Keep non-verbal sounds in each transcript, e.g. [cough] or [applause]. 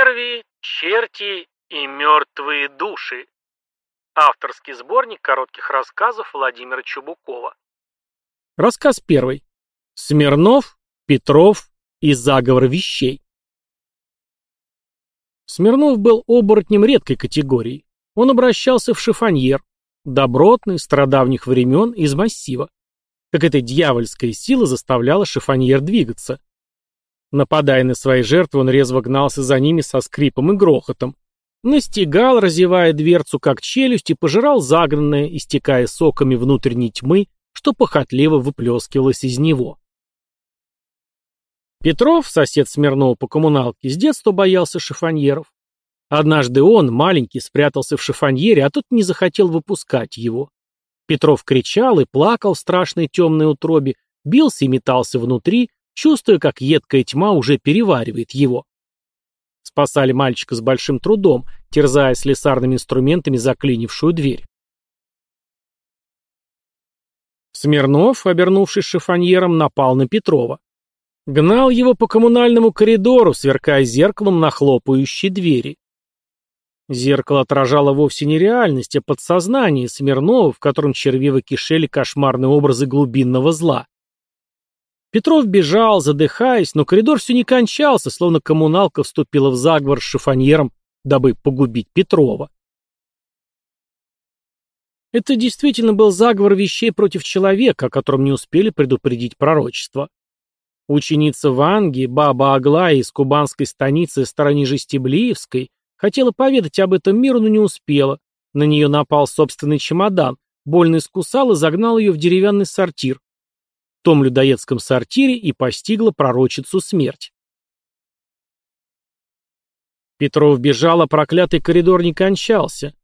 Черви, черти и мертвые души. Авторский сборник коротких рассказов Владимира Чубукова. Рассказ первый. Смирнов, Петров и заговор вещей. Смирнов был оборотнем редкой категории. Он обращался в шифоньер, добротный, страдавних времен, из массива. Как эта дьявольская сила заставляла шифоньер двигаться. Нападая на свои жертвы, он резво гнался за ними со скрипом и грохотом. Настигал, разевая дверцу как челюсть, и пожирал загнанное, истекая соками внутренней тьмы, что похотливо выплескивалось из него. Петров, сосед Смирнова по коммуналке, с детства боялся шифоньеров. Однажды он, маленький, спрятался в шифоньере, а тот не захотел выпускать его. Петров кричал и плакал в страшной темной утробе, бился и метался внутри, чувствуя, как едкая тьма уже переваривает его. Спасали мальчика с большим трудом, терзая слесарными инструментами заклинившую дверь. Смирнов, обернувшись шифоньером, напал на Петрова. Гнал его по коммунальному коридору, сверкая зеркалом на хлопающей двери. Зеркало отражало вовсе не реальность, а подсознание Смирнова, в котором червиво кишели кошмарные образы глубинного зла. Петров бежал, задыхаясь, но коридор все не кончался, словно коммуналка вступила в заговор с шифоньером, дабы погубить Петрова. Это действительно был заговор вещей против человека, о котором не успели предупредить пророчество. Ученица Ванги, баба Аглая из кубанской станицы Старонижи Стеблиевской, хотела поведать об этом миру, но не успела. На нее напал собственный чемодан, больно искусал и загнал ее в деревянный сортир том людоедском сортире и постигла пророчицу смерть. Петров бежал, а проклятый коридор не кончался.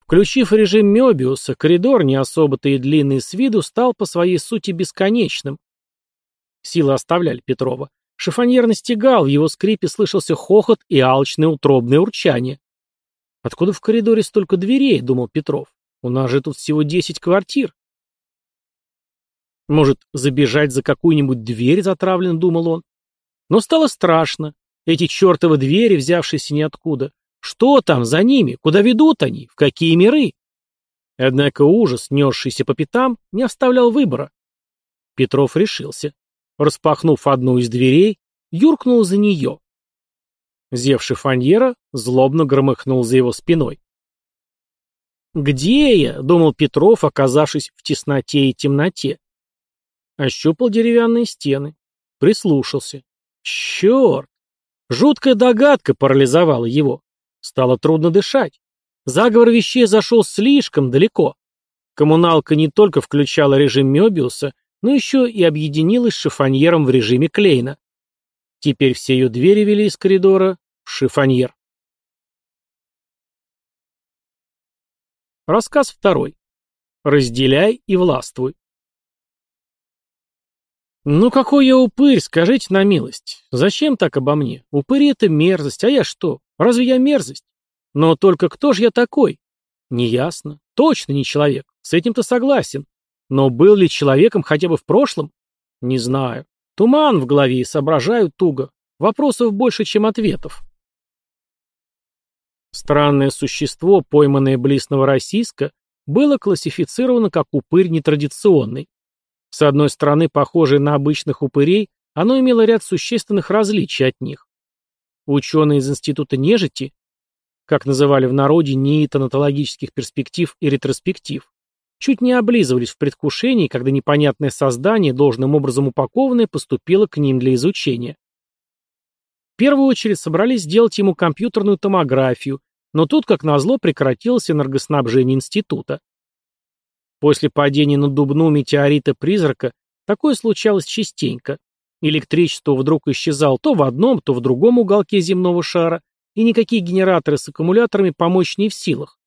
Включив режим Мёбиуса, коридор, не особо-то и длинный с виду, стал по своей сути бесконечным. Силы оставляли Петрова. Шифоньер настигал, в его скрипе слышался хохот и алчное утробное урчание. «Откуда в коридоре столько дверей?» — думал Петров. «У нас же тут всего десять квартир». Может, забежать за какую-нибудь дверь затравлен, думал он. Но стало страшно. Эти чертовы двери, взявшиеся ниоткуда. Что там за ними? Куда ведут они? В какие миры? Однако ужас, несшийся по пятам, не оставлял выбора. Петров решился. Распахнув одну из дверей, юркнул за нее. Зев шифоньера злобно громыхнул за его спиной. «Где я?» — думал Петров, оказавшись в тесноте и темноте. Ощупал деревянные стены. Прислушался. Черт! Жуткая догадка парализовала его. Стало трудно дышать. Заговор вещей зашел слишком далеко. Коммуналка не только включала режим Мёбиуса, но еще и объединилась с шифоньером в режиме Клейна. Теперь все ее двери вели из коридора в шифоньер. Рассказ второй. Разделяй и властвуй. «Ну какой я упырь, скажите на милость. Зачем так обо мне? Упыри — это мерзость, а я что? Разве я мерзость? Но только кто же я такой? Неясно. Точно не человек. С этим-то согласен. Но был ли человеком хотя бы в прошлом? Не знаю. Туман в голове и соображаю туго. Вопросов больше, чем ответов. Странное существо, пойманное близ Новороссийска, было классифицировано как упырь нетрадиционный. С одной стороны, похожее на обычных упырей, оно имело ряд существенных различий от них. Ученые из Института нежити, как называли в народе НИИ тонатологических перспектив и ретроспектив, чуть не облизывались в предвкушении, когда непонятное создание, должным образом упакованное, поступило к ним для изучения. В первую очередь собрались сделать ему компьютерную томографию, но тут, как назло, прекратилось энергоснабжение института. После падения на Дубну метеорита-призрака такое случалось частенько. Электричество вдруг исчезало то в одном, то в другом уголке земного шара, и никакие генераторы с аккумуляторами помочь не в силах.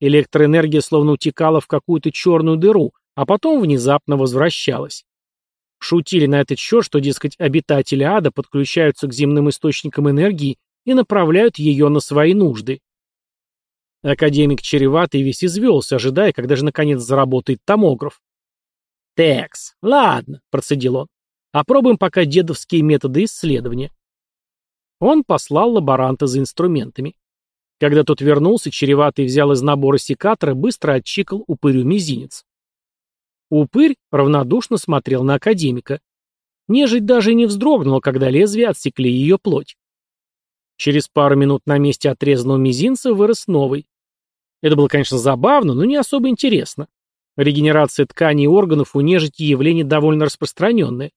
Электроэнергия словно утекала в какую-то черную дыру, а потом внезапно возвращалась. Шутили на этот счет, что, дескать, обитатели ада подключаются к земным источникам энергии и направляют ее на свои нужды. Академик чреватый весь извелся, ожидая, когда же наконец заработает томограф. «Текс, ладно», — процедил он. «Опробуем пока дедовские методы исследования». Он послал лаборанта за инструментами. Когда тот вернулся, чреватый взял из набора секатора, быстро отчикал упырю мизинец. Упырь равнодушно смотрел на академика. Нежить даже не вздрогнула, когда лезвие отсекли ее плоть. Через пару минут на месте отрезанного мизинца вырос новый. Это было, конечно, забавно, но не особо интересно. Регенерация тканей и органов у нежити явление довольно распространенное.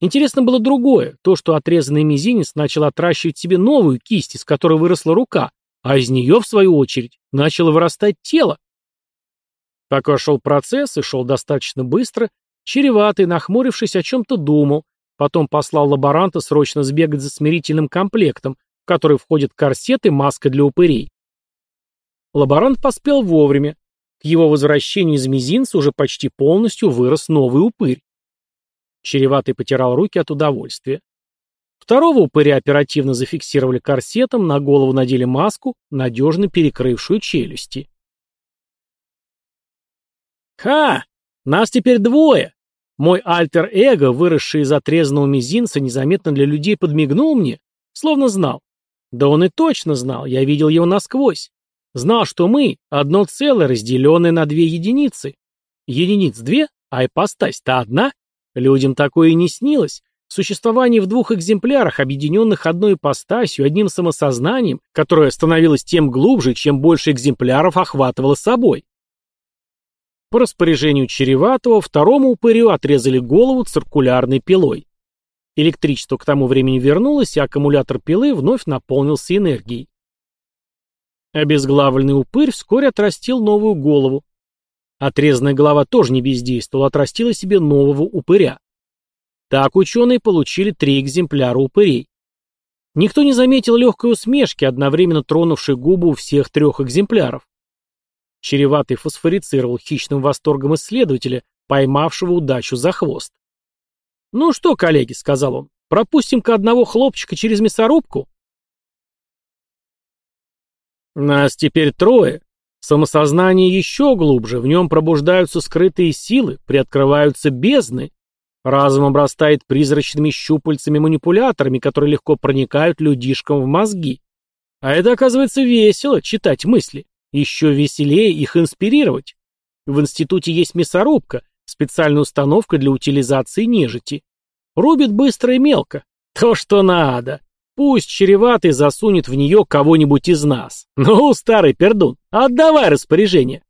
Интересно было другое, то, что отрезанный мизинец начал отращивать себе новую кисть, из которой выросла рука, а из нее, в свою очередь, начало вырастать тело. Пока шел процесс, и шел достаточно быстро, чреватый, нахмурившись, о чем-то думал, потом послал лаборанта срочно сбегать за смирительным комплектом, в который входят корсет и маска для упырей. Лаборант поспел вовремя. К его возвращению из мизинца уже почти полностью вырос новый упырь. Чреватый потирал руки от удовольствия. Второго упыря оперативно зафиксировали корсетом, на голову надели маску, надежно перекрывшую челюсти. «Ха! Нас теперь двое!» Мой альтер-эго, выросший из отрезанного мизинца, незаметно для людей подмигнул мне, словно знал. Да он и точно знал, я видел его насквозь. Знал, что мы — одно целое, разделенное на две единицы. Единиц две, а ипостась-то одна. Людям такое и не снилось. Существование в двух экземплярах, объединенных одной ипостасью, одним самосознанием, которое становилось тем глубже, чем больше экземпляров охватывало собой. По распоряжению Череватого второму упырю отрезали голову циркулярной пилой. Электричество к тому времени вернулось, и аккумулятор пилы вновь наполнился энергией. Обезглавленный упырь вскоре отрастил новую голову. Отрезанная голова тоже не бездействовала, отрастила себе нового упыря. Так ученые получили три экземпляра упырей. Никто не заметил легкой усмешки, одновременно тронувшей губы у всех трех экземпляров. Чреватый фосфорицировал хищным восторгом исследователя, поймавшего удачу за хвост. «Ну что, коллеги», — сказал он, — «пропустим-ка одного хлопчика через мясорубку?» «Нас теперь трое. Самосознание еще глубже, в нем пробуждаются скрытые силы, приоткрываются бездны. Разум обрастает призрачными щупальцами-манипуляторами, которые легко проникают людишкам в мозги. А это, оказывается, весело — читать мысли. Еще веселее их инспирировать. В институте есть мясорубка, специальная установка для утилизации нежити. Рубит быстро и мелко. То, что надо. Пусть чреватый засунет в нее кого-нибудь из нас. [laughs] Ну, старый пердун, отдавай распоряжение.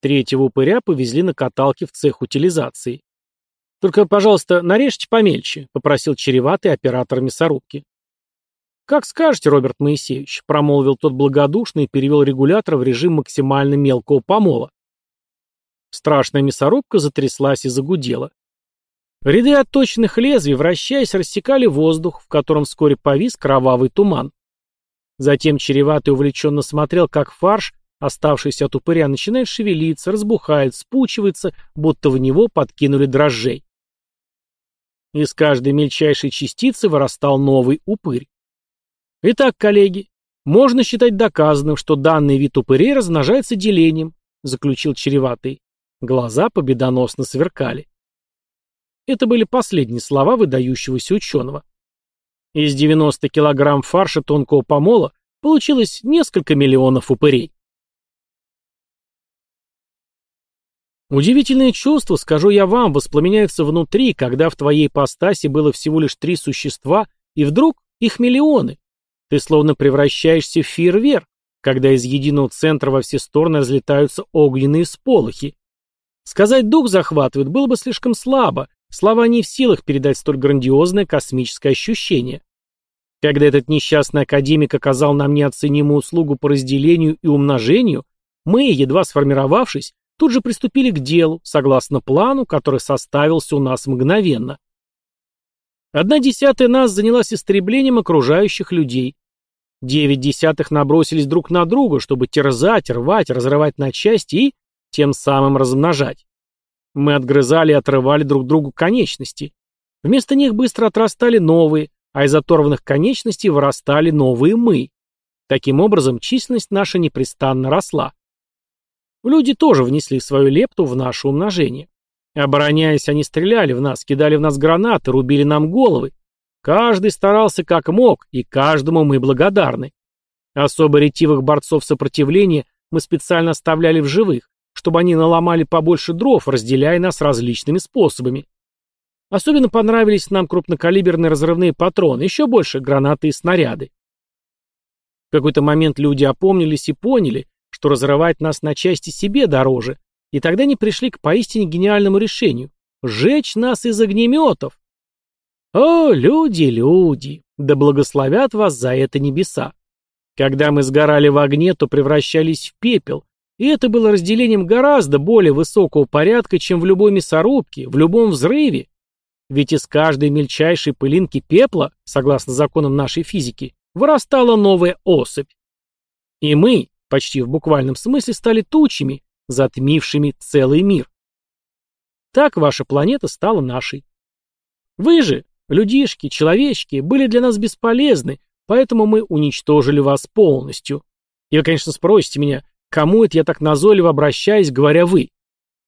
Третьего упыря повезли на каталке в цех утилизации. «Только, пожалуйста, нарежьте помельче», — попросил чреватый оператор мясорубки. «Как скажете, Роберт Моисеевич», — промолвил тот благодушно и перевел регулятор в режим максимально мелкого помола. Страшная мясорубка затряслась и загудела. Ряды отточенных лезвий, вращаясь, рассекали воздух, в котором вскоре повис кровавый туман. Затем чреватый увлеченно смотрел, как фарш, оставшийся от упыря, начинает шевелиться, разбухает, спучивается, будто в него подкинули дрожжей. Из каждой мельчайшей частицы вырастал новый упырь. Итак, коллеги, можно считать доказанным, что данный вид упырей размножается делением, заключил чреватый. Глаза победоносно сверкали. Это были последние слова выдающегося ученого. Из 90 килограмм фарша тонкого помола получилось несколько миллионов упырей. Удивительное чувство, скажу я вам, воспламеняется внутри, когда в твоей ипостаси было всего лишь три существа, и вдруг их миллионы. Ты словно превращаешься в фейерверк, когда из единого центра во все стороны разлетаются огненные сполохи. Сказать «дух захватывает» было бы слишком слабо, слова не в силах передать столь грандиозное космическое ощущение. Когда этот несчастный академик оказал нам неоценимую услугу по разделению и умножению, мы, едва сформировавшись, тут же приступили к делу, согласно плану, который составился у нас мгновенно. Одна десятая нас занялась истреблением окружающих людей. Девять десятых набросились друг на друга, чтобы терзать, рвать, разрывать на части и тем самым размножать. Мы отгрызали и отрывали друг другу конечности. Вместо них быстро отрастали новые, а из оторванных конечностей вырастали новые мы. Таким образом, численность наша непрестанно росла. Люди тоже внесли свою лепту в наше умножение. Обороняясь, они стреляли в нас, кидали в нас гранаты, рубили нам головы. Каждый старался как мог, и каждому мы благодарны. Особо ретивых борцов сопротивления мы специально оставляли в живых, чтобы они наломали побольше дров, разделяя нас различными способами. Особенно понравились нам крупнокалиберные разрывные патроны, еще больше гранаты и снаряды. В какой-то момент люди опомнились и поняли, что разрывать нас на части себе дороже, и тогда они пришли к поистине гениальному решению – сжечь нас из огнеметов. О, люди, люди, да благословят вас за это небеса. Когда мы сгорали в огне, то превращались в пепел, и это было разделением гораздо более высокого порядка, чем в любой мясорубке, в любом взрыве. Ведь из каждой мельчайшей пылинки пепла, согласно законам нашей физики, вырастала новая особь. И мы, почти в буквальном смысле, стали тучами, затмившими целый мир. Так ваша планета стала нашей. Вы же, людишки, человечки, были для нас бесполезны, поэтому мы уничтожили вас полностью. И вы, конечно, спросите меня, Кому это я так назойливо обращаюсь, говоря «вы»?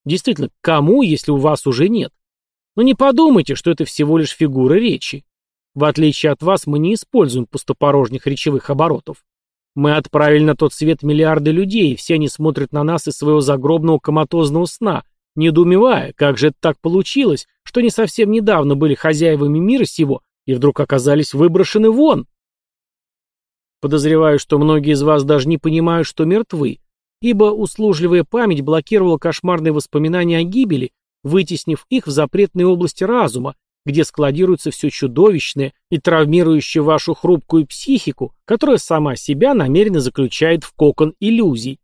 Действительно, кому, если у вас уже нет? Но не подумайте, что это всего лишь фигура речи. В отличие от вас, мы не используем пустопорожних речевых оборотов. Мы отправили на тот свет миллиарды людей, и все они смотрят на нас из своего загробного коматозного сна, недоумевая, как же это так получилось, что не совсем недавно были хозяевами мира сего и вдруг оказались выброшены вон. Подозреваю, что многие из вас даже не понимают, что мертвы, ибо услужливая память блокировала кошмарные воспоминания о гибели, вытеснив их в запретные области разума, где складируется все чудовищное и травмирующее вашу хрупкую психику, которая сама себя намеренно заключает в кокон иллюзий.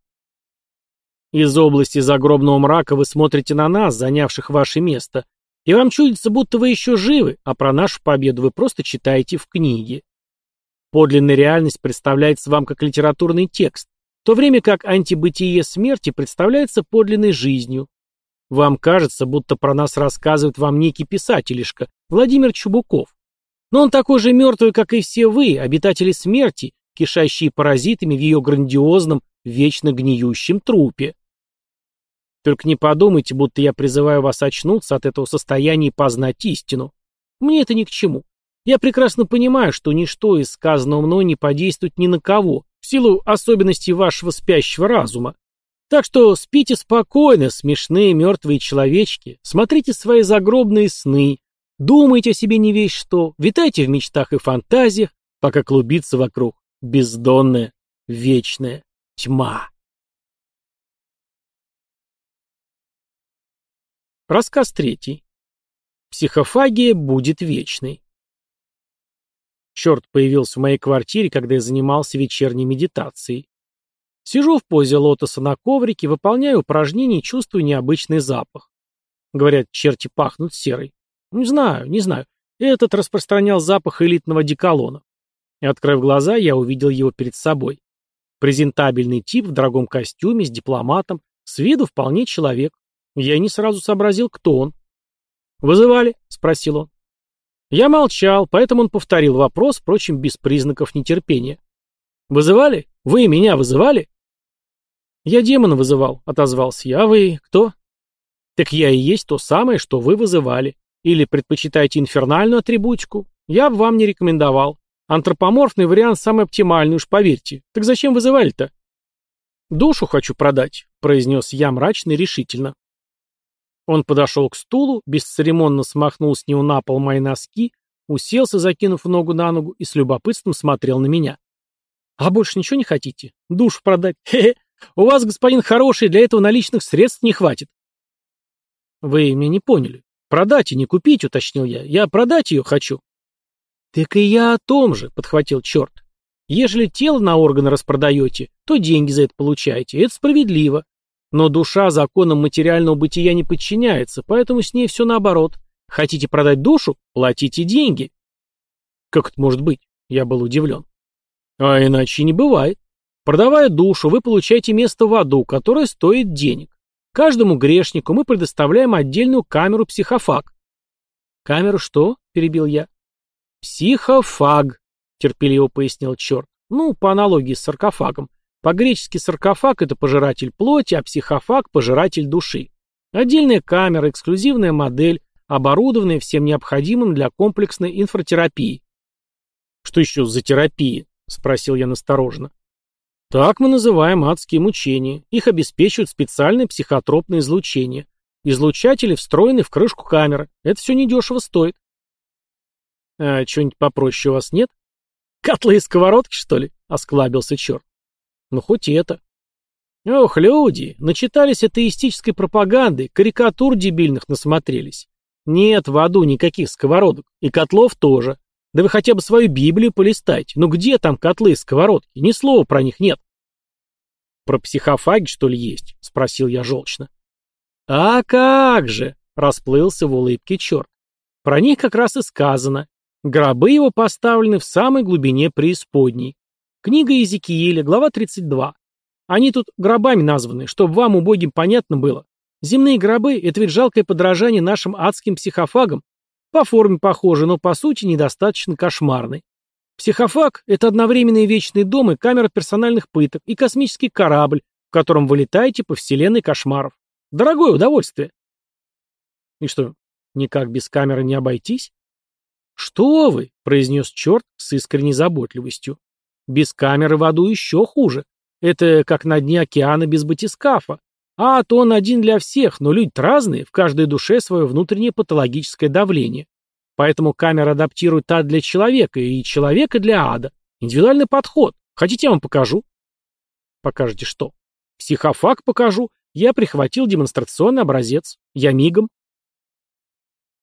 Из области загробного мрака вы смотрите на нас, занявших ваше место, и вам чудится, будто вы еще живы, а про нашу победу вы просто читаете в книге. Подлинная реальность представляется вам как литературный текст, в то время как антибытие смерти представляется подлинной жизнью. Вам кажется, будто про нас рассказывает вам некий писателишка, Владимир Чубуков. Но он такой же мертвый, как и все вы, обитатели смерти, кишащие паразитами в ее грандиозном, вечно гниющем трупе. Только не подумайте, будто я призываю вас очнуться от этого состояния и познать истину. Мне это ни к чему. Я прекрасно понимаю, что ничто из сказанного мной не подействует ни на кого, в силу особенностей вашего спящего разума. Так что спите спокойно, смешные мертвые человечки, смотрите свои загробные сны, думайте о себе не весь что, витайте в мечтах и фантазиях, пока клубится вокруг бездонная, вечная тьма. Рассказ третий. Психофагия будет вечной. Черт появился в моей квартире, когда я занимался вечерней медитацией. Сижу в позе лотоса на коврике, выполняю упражнения и чувствую необычный запах. Говорят, черти пахнут серой. Не знаю, не знаю. Этот распространял запах элитного деколона. Открыв глаза, я увидел его перед собой. Презентабельный тип в дорогом костюме, с дипломатом, с виду вполне человек. Я не сразу сообразил, кто он. «Вызывали?» — спросил он. Я молчал, поэтому он повторил вопрос, впрочем, без признаков нетерпения. «Вызывали? Вы меня вызывали?» «Я демона вызывал», — отозвался я. «А вы кто?» «Так я и есть то самое, что вы вызывали. Или предпочитаете инфернальную атрибутику? Я бы вам не рекомендовал. Антропоморфный вариант самый оптимальный, уж поверьте. Так зачем вызывали-то?» «Душу хочу продать», — произнес я мрачно и решительно. Он подошел к стулу, бесцеремонно смахнул с него на пол мои носки, уселся, закинув ногу на ногу, и с любопытством смотрел на меня. «А больше ничего не хотите? Душу продать? [laughs] Хе-хе! У вас, господин хороший, для этого наличных средств не хватит». «Вы меня не поняли. Продать и не купить», — уточнил я. «Я продать ее хочу». «Так и я о том же», — подхватил черт. «Ежели тело на органы распродаете, то деньги за это получаете. Это справедливо. Но душа законам материального бытия не подчиняется, поэтому с ней все наоборот. Хотите продать душу? Платите деньги. Как это может быть? Я был удивлен. А иначе не бывает. Продавая душу, вы получаете место в аду, которое стоит денег. Каждому грешнику мы предоставляем отдельную камеру психофаг. Камеру что? Перебил я. Психофаг, терпеливо пояснил черт. Ну, по аналогии с саркофагом. По-гречески саркофаг – это пожиратель плоти, а психофаг – пожиратель души. Отдельная камера, эксклюзивная модель, оборудованная всем необходимым для комплексной инфратерапии. Что еще за терапия? Спросил я настороженно. Так мы называем адские мучения. Их обеспечивают специальное психотропное излучение. Излучатели встроены в крышку камеры. Это все недешево стоит. А что-нибудь попроще у вас нет? Котлы и сковородки, что ли? Осклабился черт. Ну, хоть это. Ох, люди, начитались атеистической пропаганды, карикатур дебильных насмотрелись. Нет в аду никаких сковородок, и котлов тоже. Да вы хотя бы свою Библию полистайте. Ну где там котлы и сковородки? Ни слова про них нет. Про психофаги, что ли, есть? Спросил я желчно. А как же! Расплылся в улыбке черт. Про них как раз и сказано. Гробы его поставлены в самой глубине преисподней. Книга Иезекииля, глава 32. Они тут гробами названы, чтобы вам, убогим, понятно было. Земные гробы — это ведь жалкое подражание нашим адским психофагам. По форме похожи, но по сути недостаточно кошмарный. Психофаг — это одновременный вечный дом и камера персональных пыток, и космический корабль, в котором вы летаете по вселенной кошмаров. Дорогое удовольствие. И что, никак без камеры не обойтись? «Что вы?» — произнес черт с искренней заботливостью. «Без камеры в аду еще хуже. Это как на дне океана без батискафа. А то он один для всех, но люди разные, в каждой душе свое внутреннее патологическое давление. Поэтому камера адаптирует ад для человека и человека для ада. Индивидуальный подход. Хотите, я вам покажу?» «Покажете что?» «Психофак покажу. Я прихватил демонстрационный образец. Я мигом».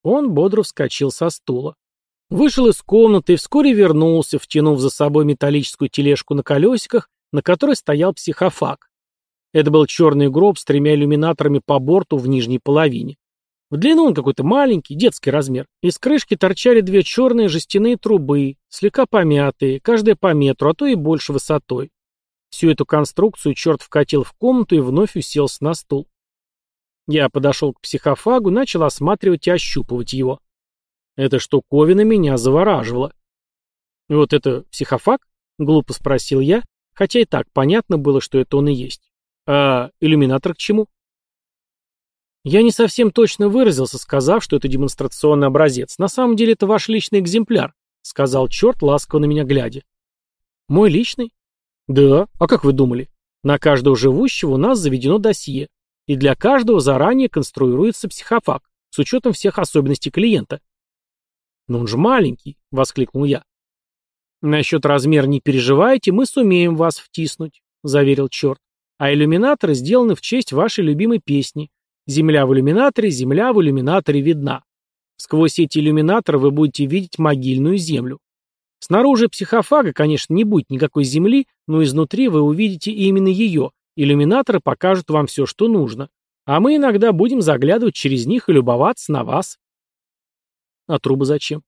Он бодро вскочил со стула. Вышел из комнаты и вскоре вернулся, втянув за собой металлическую тележку на колесиках, на которой стоял психофаг. Это был черный гроб с тремя иллюминаторами по борту в нижней половине. В длину он какой-то маленький, детский размер. Из крышки торчали две черные жестяные трубы, слегка помятые, каждая по метру, а то и больше высотой. Всю эту конструкцию черт вкатил в комнату и вновь уселся на стул. Я подошел к психофагу, начал осматривать и ощупывать его. Эта штуковина меня завораживала. «Вот это психофак?» — глупо спросил я, хотя и так понятно было, что это он и есть. «А иллюминатор к чему?» Я не совсем точно выразился, сказав, что это демонстрационный образец. На самом деле это ваш личный экземпляр, сказал черт, ласково на меня глядя. Мой личный? Да, а как вы думали? На каждого живущего у нас заведено досье, и для каждого заранее конструируется психофак, с учетом всех особенностей клиента. «Но он же маленький!» — воскликнул я. «Насчет размера не переживайте, мы сумеем вас втиснуть», — заверил черт. «А иллюминаторы сделаны в честь вашей любимой песни. Земля в иллюминаторе, земля в иллюминаторе видна. Сквозь эти иллюминаторы вы будете видеть могильную землю. Снаружи психофага, конечно, не будет никакой земли, но изнутри вы увидите именно ее. Иллюминаторы покажут вам все, что нужно. А мы иногда будем заглядывать через них и любоваться на вас. А трубы зачем?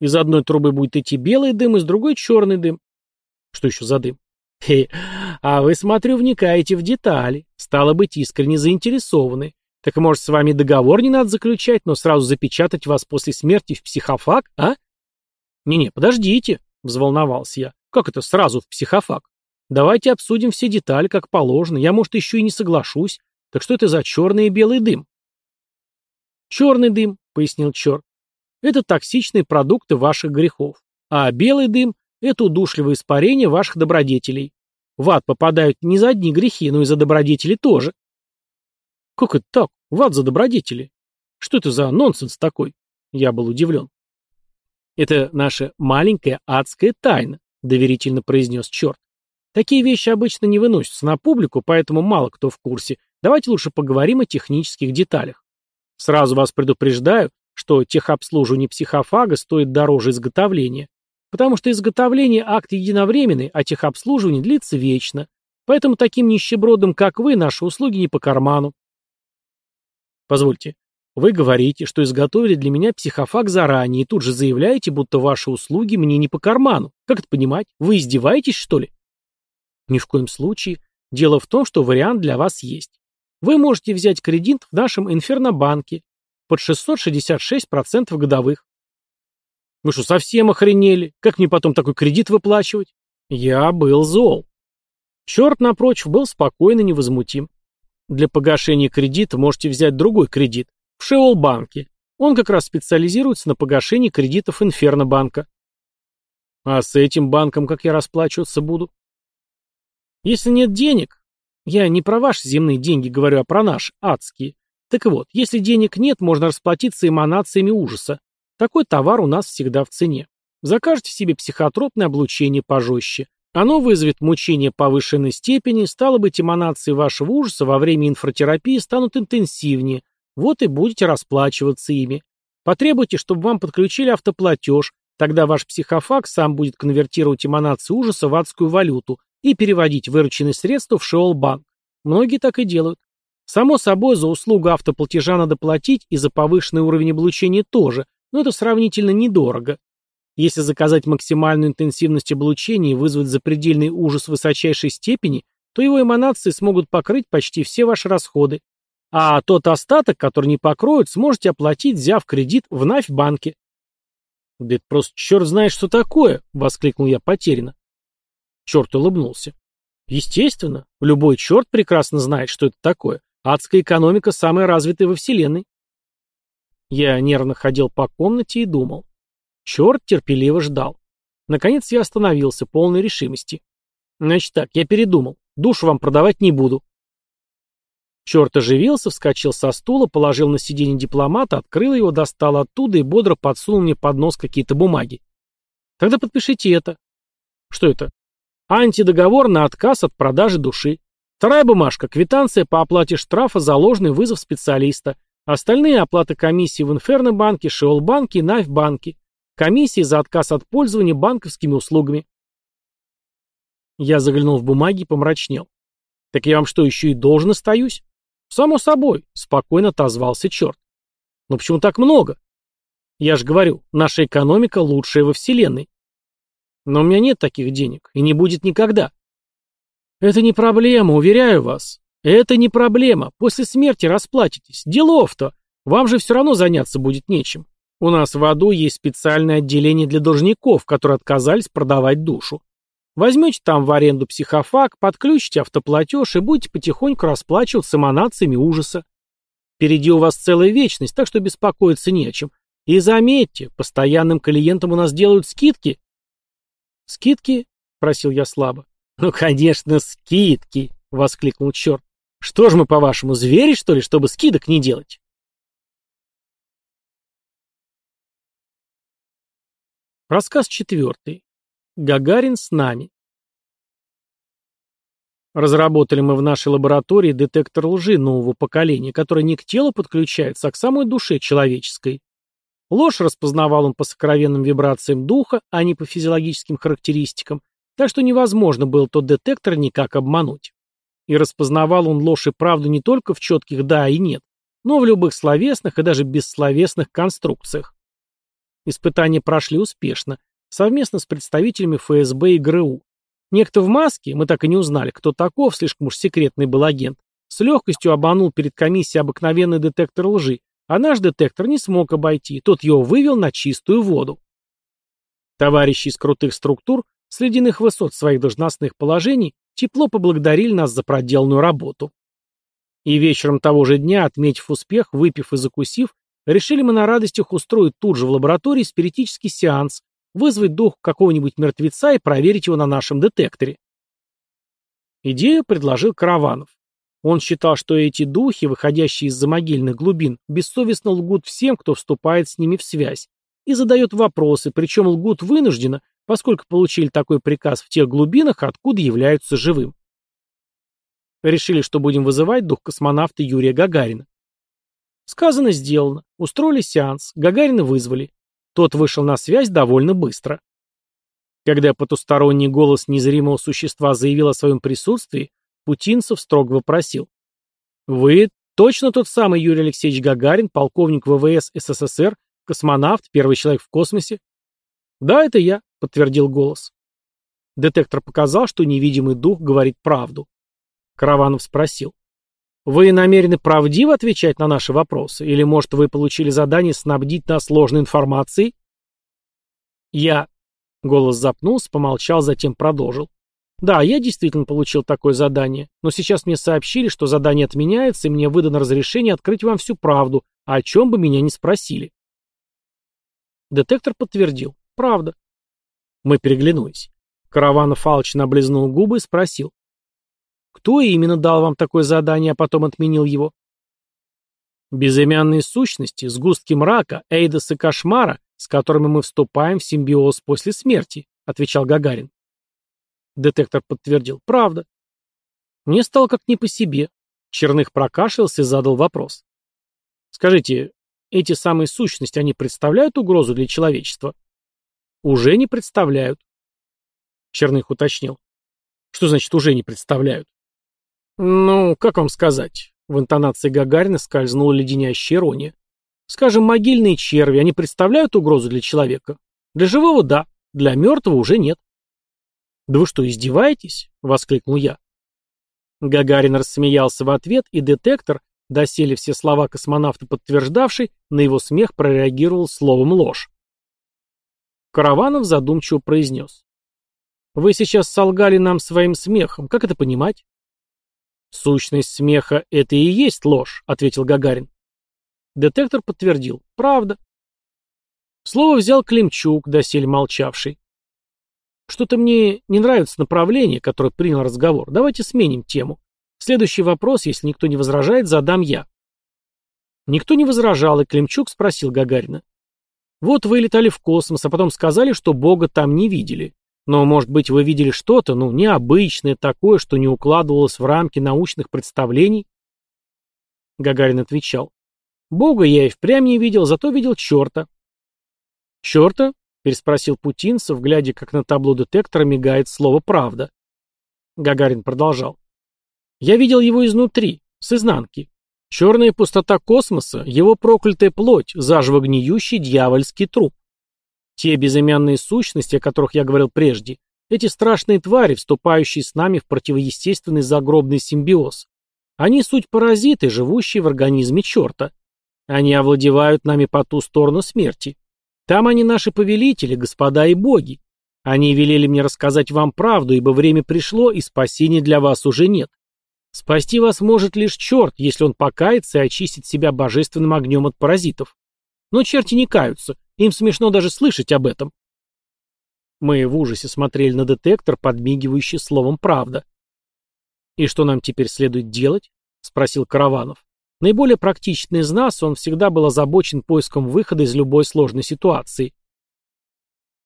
Из одной трубы будет идти белый дым, из другой черный дым. Что еще за дым? Хе, а вы, смотрю, вникаете в детали. Стало быть, искренне заинтересованы. Так, может, с вами договор не надо заключать, но сразу запечатать вас после смерти в психофаг, а? Не-не, подождите, взволновался я. Как это сразу в психофаг? Давайте обсудим все детали, как положено. Я, может, еще и не соглашусь. Так что это за черный и белый дым? Черный дым, пояснил черт. Это токсичные продукты ваших грехов. А белый дым – это удушливое испарение ваших добродетелей. В ад попадают не за одни грехи, но и за добродетели тоже. Как это так? В ад за добродетели? Что это за нонсенс такой? Я был удивлен. Это наша маленькая адская тайна, доверительно произнес черт. Такие вещи обычно не выносятся на публику, поэтому мало кто в курсе. Давайте лучше поговорим о технических деталях. Сразу вас предупреждаю, что техобслуживание психофага стоит дороже изготовления, потому что изготовление – акт единовременный, а техобслуживание длится вечно. Поэтому таким нищебродам, как вы, наши услуги не по карману. Позвольте, вы говорите, что изготовили для меня психофаг заранее и тут же заявляете, будто ваши услуги мне не по карману. Как это понимать? Вы издеваетесь, что ли? Ни в коем случае. Дело в том, что вариант для вас есть. Вы можете взять кредит в нашем инфернобанке, под 666% годовых. Вы что, совсем охренели? Как мне потом такой кредит выплачивать? Я был зол. Черт, напрочь, был спокойно невозмутим. Для погашения кредита можете взять другой кредит в Шеол-банке. Он как раз специализируется на погашении кредитов Инферно-банка. А с этим банком как я расплачиваться буду? Если нет денег, я не про ваши земные деньги говорю, а про наши, адские. Так вот, если денег нет, можно расплатиться эманациями ужаса. Такой товар у нас всегда в цене. Закажете себе психотропное облучение пожестче. Оно вызовет мучение повышенной степени, стало быть, эманации вашего ужаса во время инфратерапии станут интенсивнее, вот и будете расплачиваться ими. Потребуйте, чтобы вам подключили автоплатеж, тогда ваш психофак сам будет конвертировать эманации ужаса в адскую валюту и переводить вырученные средства в Шеолбанк. Многие так и делают. Само собой, за услугу автоплатежа надо платить и за повышенный уровень облучения тоже, но это сравнительно недорого. Если заказать максимальную интенсивность облучения и вызвать запредельный ужас высочайшей степени, то его эманации смогут покрыть почти все ваши расходы. А тот остаток, который не покроют, сможете оплатить, взяв кредит в Нафь-банке. «Да это просто черт знает, что такое!» — воскликнул я потерянно. Черт улыбнулся. «Естественно, любой черт прекрасно знает, что это такое. Адская экономика самая развитая во Вселенной». Я нервно ходил по комнате и думал. Черт терпеливо ждал. Наконец я остановился, полной решимости. Значит так, я передумал. Душу вам продавать не буду. Черт оживился, вскочил со стула, положил на сиденье дипломата, открыл его, достал оттуда и бодро подсунул мне под нос какие-то бумаги. Тогда подпишите это. Что это? Антидоговор на отказ от продажи души. Вторая бумажка – квитанция по оплате штрафа за ложный вызов специалиста. Остальные – оплата комиссии в Инферно-банке, Шеол-банке и Навь-банке. Комиссии за отказ от пользования банковскими услугами. Я заглянул в бумаги и помрачнел. Так я вам что, еще и должен остаюсь? Само собой, спокойно отозвался черт. Но почему так много? Я же говорю, наша экономика лучшая во вселенной. Но у меня нет таких денег, и не будет никогда. Это не проблема, уверяю вас. Это не проблема. После смерти расплатитесь. Делов-то. Вам же все равно заняться будет нечем. У нас в аду есть специальное отделение для должников, которые отказались продавать душу. Возьмете там в аренду психофак, подключите автоплатеж и будете потихоньку расплачиваться эманациями ужаса. Впереди у вас целая вечность, так что беспокоиться не о чем. И заметьте, постоянным клиентам у нас делают скидки. Скидки? Просил я слабо. Ну, конечно, скидки, воскликнул черт. Что ж мы, по-вашему, звери, что ли, чтобы скидок не делать? Рассказ четвертый. Гагарин с нами. Разработали мы в нашей лаборатории детектор лжи нового поколения, который не к телу подключается, а к самой душе человеческой. Ложь распознавал он по сокровенным вибрациям духа, а не по физиологическим характеристикам, так что невозможно было тот детектор никак обмануть. И распознавал он ложь и правду не только в четких «да» и «нет», но в любых словесных и даже бессловесных конструкциях. Испытания прошли успешно, совместно с представителями ФСБ и ГРУ. Некто в маске, мы так и не узнали, кто таков, слишком уж секретный был агент, с легкостью обманул перед комиссией обыкновенный детектор лжи, а наш детектор не смог обойти, тот его вывел на чистую воду. Товарищи из крутых структур, с ледяных высот своих должностных положений, тепло поблагодарили нас за проделанную работу. И вечером того же дня, отметив успех, выпив и закусив, решили мы на радостях устроить тут же в лаборатории спиритический сеанс, вызвать дух какого-нибудь мертвеца и проверить его на нашем детекторе. Идею предложил Караванов. Он считал, что эти духи, выходящие из-за могильных глубин, бессовестно лгут всем, кто вступает с ними в связь, и задает вопросы, причем лгут вынужденно, поскольку получили такой приказ в тех глубинах, откуда являются живым. Решили, что будем вызывать дух космонавта Юрия Гагарина. Сказано, сделано. Устроили сеанс, Гагарина вызвали. Тот вышел на связь довольно быстро. Когда потусторонний голос незримого существа заявил о своем присутствии, Путинцев строго вопросил. «Вы точно тот самый Юрий Алексеевич Гагарин, полковник ВВС СССР, космонавт, первый человек в космосе?» «Да, это я», — подтвердил голос. Детектор показал, что невидимый дух говорит правду. Караванов спросил. Вы намерены правдиво отвечать на наши вопросы? Или, может, вы получили задание снабдить нас ложной информацией? Я... Голос запнулся, помолчал, затем продолжил. Да, я действительно получил такое задание, но сейчас мне сообщили, что задание отменяется, и мне выдано разрешение открыть вам всю правду, о чем бы меня ни спросили. Детектор подтвердил. Правда. Мы переглянулись. Караванов алчно облизнул губы и спросил. «Кто именно дал вам такое задание, а потом отменил его?» «Безымянные сущности, сгустки мрака, эйдос и кошмара, с которыми мы вступаем в симбиоз после смерти», — отвечал Гагарин. Детектор подтвердил. «Правда». Мне стало как не по себе. Черных прокашлялся и задал вопрос. «Скажите, эти самые сущности, они представляют угрозу для человечества?» «Уже не представляют», Черных уточнил. Что значит уже не представляют? Ну, как вам сказать? В интонации Гагарина скользнула леденящая ирония. Скажем, могильные черви, они представляют угрозу для человека? Для живого – да, для мертвого уже нет. «Да вы что, издеваетесь?» – воскликнул я. Гагарин рассмеялся в ответ, и детектор, доселе все слова космонавта подтверждавший, на его смех прореагировал словом «ложь». Караванов задумчиво произнес. Вы сейчас солгали нам своим смехом. Как это понимать? Сущность смеха — это и есть ложь, ответил Гагарин. Детектор подтвердил. Правда. Слово взял Климчук, доселе молчавший. Что-то мне не нравится направление, которое принял разговор. Давайте сменим тему. Следующий вопрос, если никто не возражает, задам я. Никто не возражал, и Климчук спросил Гагарина. Вот вы летали в космос, а потом сказали, что Бога там не видели. Но, может быть, вы видели что-то, ну, необычное такое, что не укладывалось в рамки научных представлений? Гагарин отвечал. Бога я и впрямь не видел, зато видел черта. Черта? Переспросил Путинцев, глядя, как на табло детектора мигает слово «правда». Гагарин продолжал. Я видел его изнутри, с изнанки. Черная пустота космоса, его проклятая плоть, заживо гниющий дьявольский труп. Те безымянные сущности, о которых я говорил прежде, эти страшные твари, вступающие с нами в противоестественный загробный симбиоз. Они суть паразиты, живущие в организме черта. Они овладевают нами по ту сторону смерти. Там они наши повелители, господа и боги. Они велели мне рассказать вам правду, ибо время пришло, и спасения для вас уже нет. Спасти вас может лишь черт, если он покается и очистит себя божественным огнем от паразитов. Но черти не каются, им смешно даже слышать об этом. Мы в ужасе смотрели на детектор, подмигивающий словом «правда». «И что нам теперь следует делать?» — спросил Караванов. Наиболее практичный из нас, он всегда был озабочен поиском выхода из любой сложной ситуации.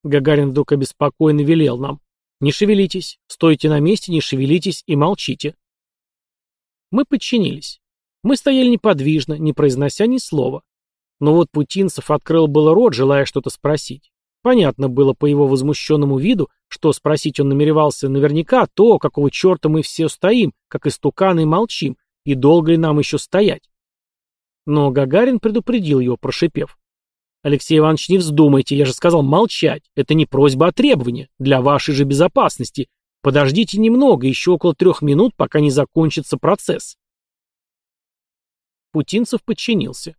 Гагарин вдруг обеспокоенно велел нам. «Не шевелитесь, стойте на месте, не шевелитесь и молчите». Мы подчинились. Мы стояли неподвижно, не произнося ни слова. Но вот Путинцев открыл было рот, желая что-то спросить. Понятно было по его возмущенному виду, что спросить он намеревался наверняка то, какого черта мы все стоим, как истуканы и молчим, и долго ли нам еще стоять. Но Гагарин предупредил его, прошипев. «Алексей Иванович, не вздумайте, я же сказал молчать. Это не просьба, а требование. Для вашей же безопасности. Подождите немного, еще около трех минут, пока не закончится процесс». Путинцев подчинился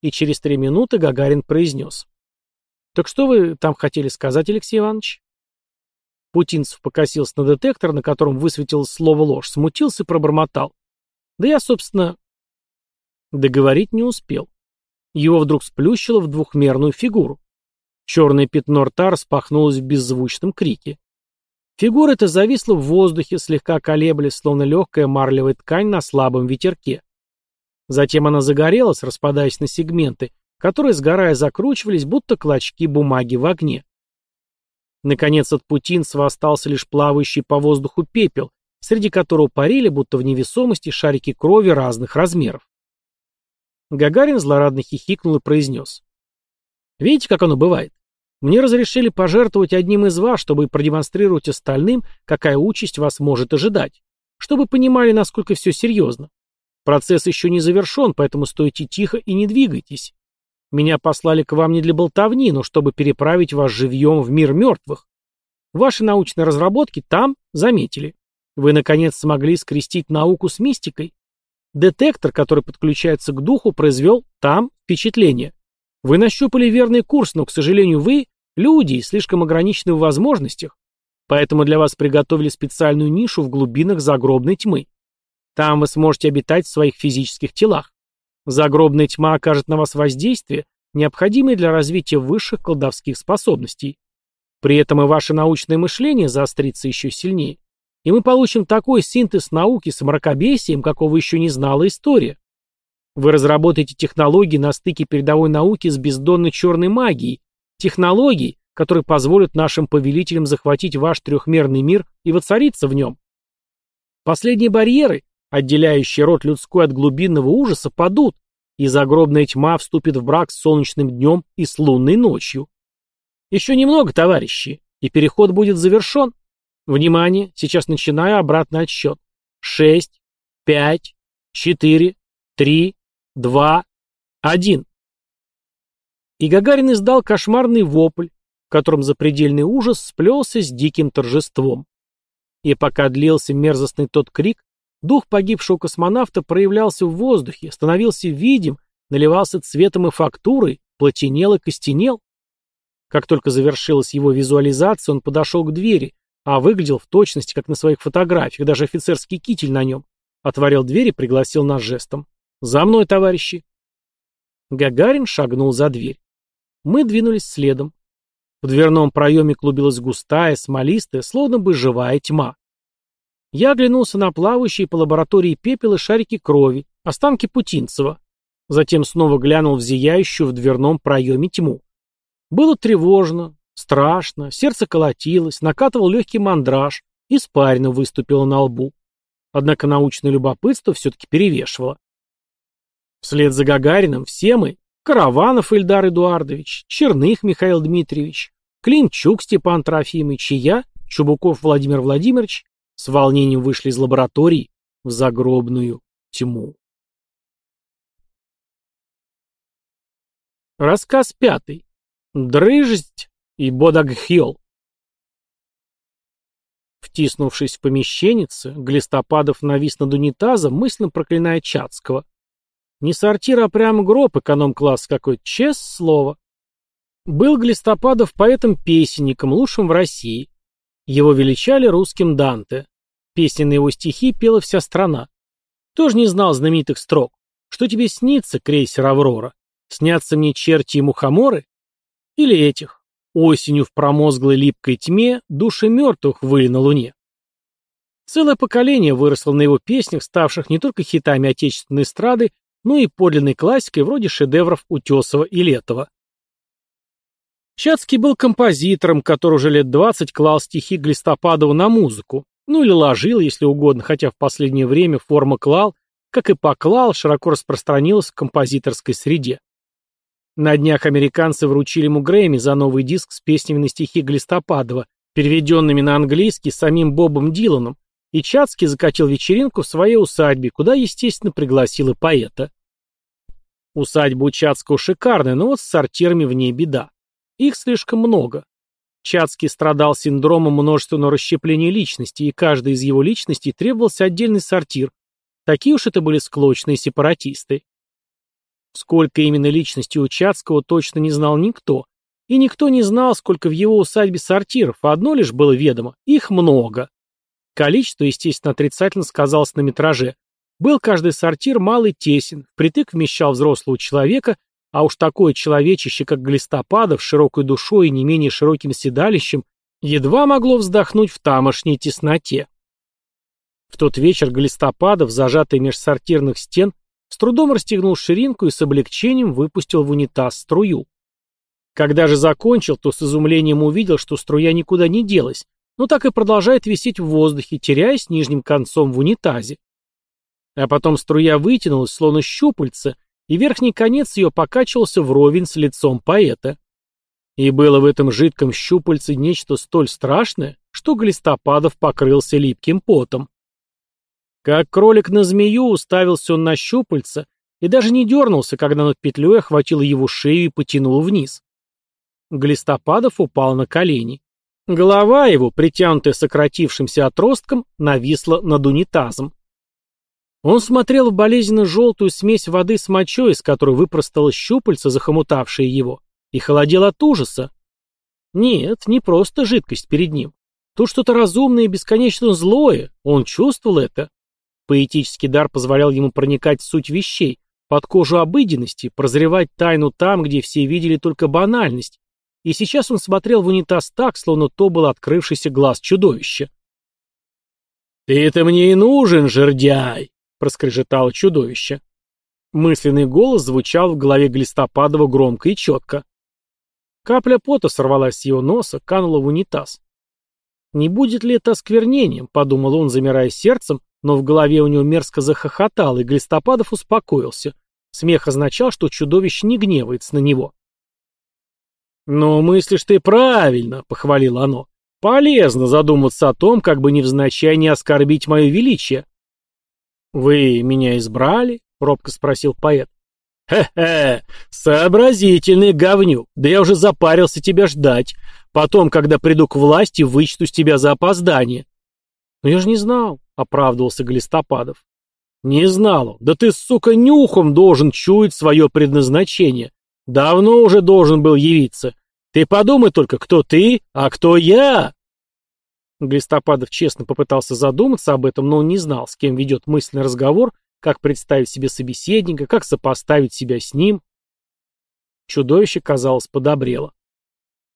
и через три минуты Гагарин произнес. «Так что вы там хотели сказать, Алексей Иванович?» Путинцев покосился на детектор, на котором высветилось слово «ложь», смутился и пробормотал. «Да я, собственно...» Договорить не успел. Его вдруг сплющило в двухмерную фигуру. Черное пятно рта распахнулось в беззвучном крике. Фигура эта зависла в воздухе, слегка колеблясь, словно легкая марлевая ткань на слабом ветерке. Затем она загорелась, распадаясь на сегменты, которые, сгорая, закручивались, будто клочки бумаги в огне. Наконец от путинства остался лишь плавающий по воздуху пепел, среди которого парили, будто в невесомости, шарики крови разных размеров. Гагарин злорадно хихикнул и произнес. «Видите, как оно бывает? Мне разрешили пожертвовать одним из вас, чтобы продемонстрировать остальным, какая участь вас может ожидать, чтобы понимали, насколько все серьезно. Процесс еще не завершен, поэтому стойте тихо и не двигайтесь. Меня послали к вам не для болтовни, но чтобы переправить вас живьем в мир мертвых. Ваши научные разработки там заметили. Вы, наконец, смогли скрестить науку с мистикой. Детектор, который подключается к духу, произвел там впечатление. Вы нащупали верный курс, но, к сожалению, вы – люди слишком ограничены в возможностях. Поэтому для вас приготовили специальную нишу в глубинах загробной тьмы. Там вы сможете обитать в своих физических телах. Загробная тьма окажет на вас воздействие, необходимое для развития высших колдовских способностей. При этом и ваше научное мышление заострится еще сильнее. И мы получим такой синтез науки с мракобесием, какого еще не знала история. Вы разработаете технологии на стыке передовой науки с бездонной черной магией, технологий, которые позволят нашим повелителям захватить ваш трехмерный мир и воцариться в нем. Последние барьеры, отделяющие род людской от глубинного ужаса, падут, и загробная тьма вступит в брак с солнечным днем и с лунной ночью. Еще немного, товарищи, и переход будет завершен. Внимание, сейчас начинаю обратный отсчет. Шесть, пять, четыре, три, два, один. И Гагарин издал кошмарный вопль, в котором запредельный ужас сплелся с диким торжеством. И пока длился мерзостный тот крик, дух погибшего космонавта проявлялся в воздухе, становился видим, наливался цветом и фактурой, плотенел и костенел. Как только завершилась его визуализация, он подошел к двери, а выглядел в точности, как на своих фотографиях, даже офицерский китель на нем. Отворил дверь и пригласил нас жестом. «За мной, товарищи!» Гагарин шагнул за дверь. Мы двинулись следом. В дверном проеме клубилась густая, смолистая, словно бы живая тьма. Я оглянулся на плавающие по лаборатории пепел и шарики крови, останки Путинцева. Затем снова глянул в зияющую в дверном проеме тьму. Было тревожно, страшно, сердце колотилось, накатывал легкий мандраж, испарина выступила на лбу. Однако научное любопытство все-таки перевешивало. Вслед за Гагарином все мы, Караванов Ильдар Эдуардович, Черных Михаил Дмитриевич, Климчук Степан Трофимович и я, Чубуков Владимир Владимирович, с волнением вышли из лаборатории в загробную тьму. Рассказ пятый. Дрыжсть и Бодагхьол. Втиснувшись в помещеннице, Глистопадов навис над унитазом, мысленно проклиная Чацкого. Не сортир, а прямо гроб, эконом-класс какой, честное слово. Был Глистопадов поэтом-песенником, лучшим в России. Его величали русским Данте. Песни на его стихи пела вся страна. Тоже не знал знаменитых строк. Что тебе снится, крейсер «Аврора»? Снятся мне черти и мухоморы? Или этих. Осенью в промозглой липкой тьме души мертвых выли на луне. Целое поколение выросло на его песнях, ставших не только хитами отечественной эстрады, но и подлинной классикой вроде шедевров Утесова и Летова. Чацкий был композитором, который уже лет двадцать клал стихи Глистопадова на музыку, ну или ложил, если угодно, хотя в последнее время форма клал, как и поклал, широко распространилась в композиторской среде. На днях американцы вручили ему Грэмми за новый диск с песнями на стихи Глистопадова, переведенными на английский самим Бобом Диланом, и Чацкий закатил вечеринку в своей усадьбе, куда, естественно, пригласил и поэта. Усадьба у Чацкого шикарная, но вот с сортирами в ней беда. Их слишком много. Чацкий страдал синдромом множественного расщепления личности, и каждой из его личностей требовался отдельный сортир. Такие уж это были склочные сепаратисты. Сколько именно личностей у Чацкого точно не знал никто. И никто не знал, сколько в его усадьбе сортиров, а одно лишь было ведомо – их много. Количество, естественно, отрицательно сказалось на метраже. Был каждый сортир малый тесен, впритык вмещал взрослого человека, а уж такое человечище, как Глистопадов, широкой душой и не менее широким седалищем, едва могло вздохнуть в тамошней тесноте. В тот вечер Глистопадов, зажатый меж сортирных стен, с трудом расстегнул ширинку и с облегчением выпустил в унитаз струю. Когда же закончил, то с изумлением увидел, что струя никуда не делась, но так и продолжает висеть в воздухе, теряясь нижним концом в унитазе. А потом струя вытянулась, словно щупальце, и верхний конец ее покачивался вровень с лицом поэта. И было в этом жидком щупальце нечто столь страшное, что Глистопадов покрылся липким потом. Как кролик на змею уставился он на щупальца и даже не дернулся, когда над петлей охватило его шею и потянуло вниз. Глистопадов упал на колени. Голова его, притянутая сократившимся отростком, нависла над унитазом. Он смотрел в болезненно-желтую смесь воды с мочой, из которой выпростало щупальца, захомутавшие его, и холодел от ужаса. Нет, не просто жидкость перед ним. Тут что-то разумное и бесконечно злое, он чувствовал это. Поэтический дар позволял ему проникать в суть вещей, под кожу обыденности, прозревать тайну там, где все видели только банальность, и сейчас он смотрел в унитаз так, словно то был открывшийся глаз чудовища. «Ты-то мне и нужен, жердяй!» — проскрежетало чудовище. Мысленный голос звучал в голове Глистопадова громко и четко. Капля пота сорвалась с его носа, канула в унитаз. «Не будет ли это осквернением?» — подумал он, замирая сердцем, но в голове у него мерзко захохотал, и Глистопадов успокоился. Смех означал, что чудовище не гневается на него. «Но мыслишь ты правильно», — похвалило оно. «Полезно задуматься о том, как бы невзначай не оскорбить мое величие». «Вы меня избрали?» — робко спросил поэт. «Хе-хе, сообразительный говнюк, да я уже запарился тебя ждать. Потом, когда приду к власти, вычту с тебя за опоздание». «Но я же не знал», — оправдывался Глистопадов. «Не знал. Да ты, сука, нюхом должен чуять свое предназначение. Давно уже должен был явиться. Ты подумай только, кто ты, а кто я!» Глистопадов честно попытался задуматься об этом, но он не знал, с кем ведет мысленный разговор, как представить себе собеседника, как сопоставить себя с ним. Чудовище, казалось, подобрело.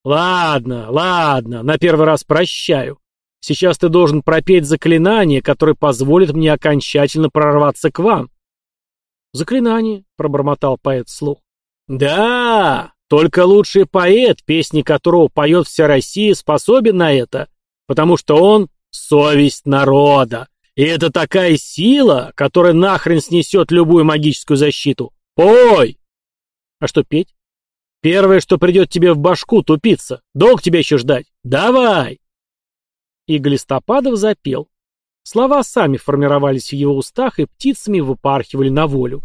«Ладно, ладно, на первый раз прощаю. Сейчас ты должен пропеть заклинание, которое позволит мне окончательно прорваться к вам». «Заклинание», — пробормотал поэт вслух. «Да, только лучший поэт, песни которого поет вся Россия, способен на это, потому что он — совесть народа. И это такая сила, которая нахрен снесет любую магическую защиту. Пой!» «А что петь?» «Первое, что придет тебе в башку, тупица. Долг тебя еще ждать. Давай!» И Глистопадов запел. Слова сами формировались в его устах и птицами выпархивали на волю.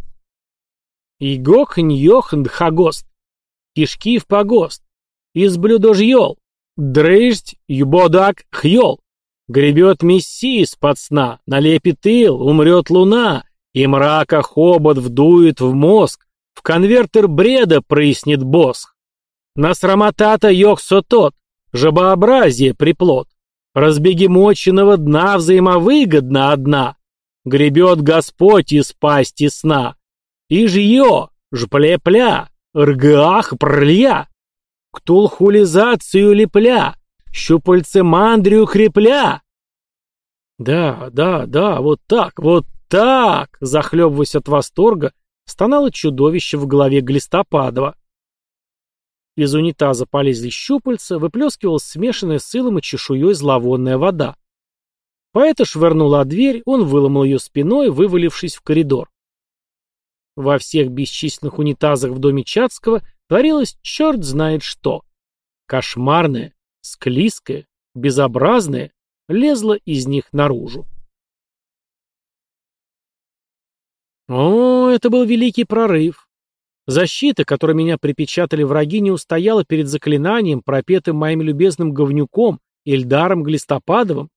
Игох ньох дхагост. Кишки в погост. Из блюдо жьел. Дрыждь юбодак хьел. Гребет мессия из-под сна, налепит ил, умрет луна, и мрака хобот вдует в мозг, в конвертер бреда прояснит босх. На срамотата йоксо тот, жабообразие приплод. Разбегемоченного дна взаимовыгодна одна. Гребет Господь из пасти сна. И жье, жпле-пля, ргах прля. Ктулхулизацию лепля, щупальце мандрию крепля. Да, да, да, вот так, вот так, захлебываясь от восторга, стонало чудовище в голове Глистопадова. Из унитаза полезли щупальца, выплескивалась смешанная с илом и чешуей зловонная вода. Поэта швырнула дверь, он выломал ее спиной, вывалившись в коридор. Во всех бесчисленных унитазах в доме Чацкого творилось черт знает что. Кошмарное, склизкое, безобразное лезло из них наружу. О, это был великий прорыв. Защита, которой меня припечатали враги, не устояла перед заклинанием, пропетым моим любезным говнюком, Эльдаром Глистопадовым.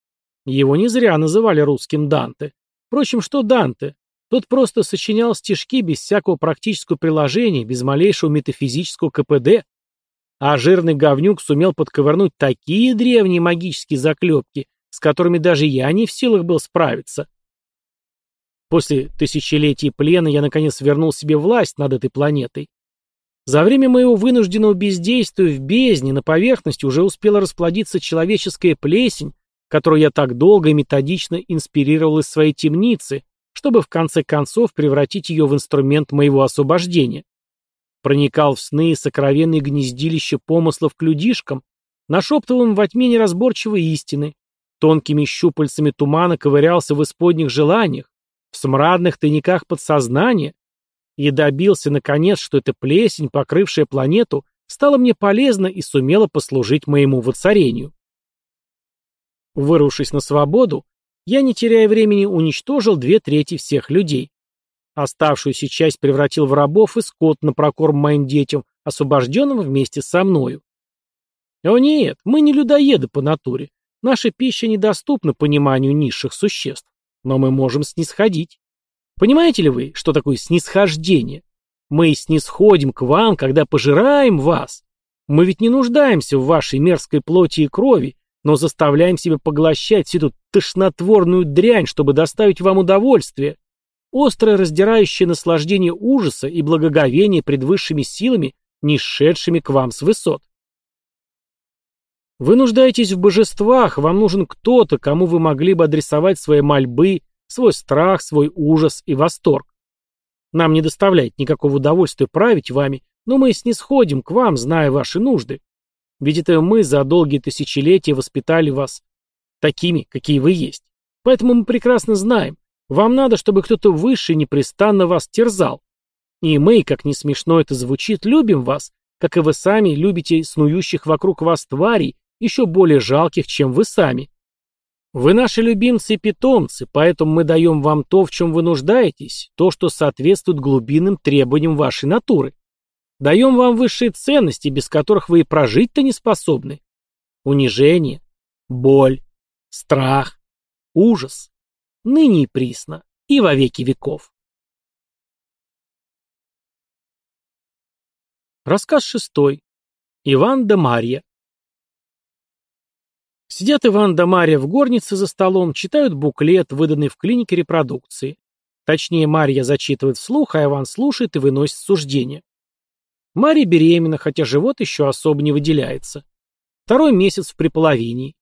Его не зря называли русским Данте. Впрочем, что Данте? Тот просто сочинял стишки без всякого практического приложения, без малейшего метафизического КПД. А жирный говнюк сумел подковырнуть такие древние магические заклепки, с которыми даже я не в силах был справиться. После тысячелетий плена я наконец вернул себе власть над этой планетой. За время моего вынужденного бездействия в бездне на поверхности уже успела расплодиться человеческая плесень, которую я так долго и методично инспирировал из своей темницы, чтобы в конце концов превратить ее в инструмент моего освобождения. Проникал в сны и сокровенные гнездилища помыслов к людишкам, нашептывал им во тьме неразборчивой истины, тонкими щупальцами тумана ковырялся в исподних желаниях, в смрадных тайниках подсознания и добился, наконец, что эта плесень, покрывшая планету, стала мне полезна и сумела послужить моему воцарению. Вырвавшись на свободу, я, не теряя времени, уничтожил две трети всех людей. Оставшуюся часть превратил в рабов и скот на прокорм моим детям, освобожденным вместе со мною. О нет, мы не людоеды по натуре. Наша пища недоступна пониманию низших существ но мы можем снисходить. Понимаете ли вы, что такое снисхождение? Мы снисходим к вам, когда пожираем вас. Мы ведь не нуждаемся в вашей мерзкой плоти и крови, но заставляем себя поглощать всю эту тошнотворную дрянь, чтобы доставить вам удовольствие. Острое раздирающее наслаждение ужаса и благоговение пред высшими силами, не шедшими к вам с высот. Вы нуждаетесь в божествах, вам нужен кто-то, кому вы могли бы адресовать свои мольбы, свой страх, свой ужас и восторг. Нам не доставляет никакого удовольствия править вами, но мы снисходим к вам, зная ваши нужды. Ведь это мы за долгие тысячелетия воспитали вас такими, какие вы есть. Поэтому мы прекрасно знаем, вам надо, чтобы кто-то выше непрестанно вас терзал. И мы, как не смешно это звучит, любим вас, как и вы сами любите снующих вокруг вас тварей, еще более жалких, чем вы сами. Вы наши любимцы и питомцы, поэтому мы даем вам то, в чем вы нуждаетесь, то, что соответствует глубинным требованиям вашей натуры. Даем вам высшие ценности, без которых вы и прожить-то не способны. Унижение, боль, страх, ужас, ныне и присно, и во веки веков. Рассказ шестой. Иван да Марья. Сидят Иван да Марья в горнице за столом, читают буклет, выданный в клинике репродукции. Точнее, Марья зачитывает вслух, а Иван слушает и выносит суждение. Марья беременна, хотя живот еще особо не выделяется. Второй месяц в приполовении.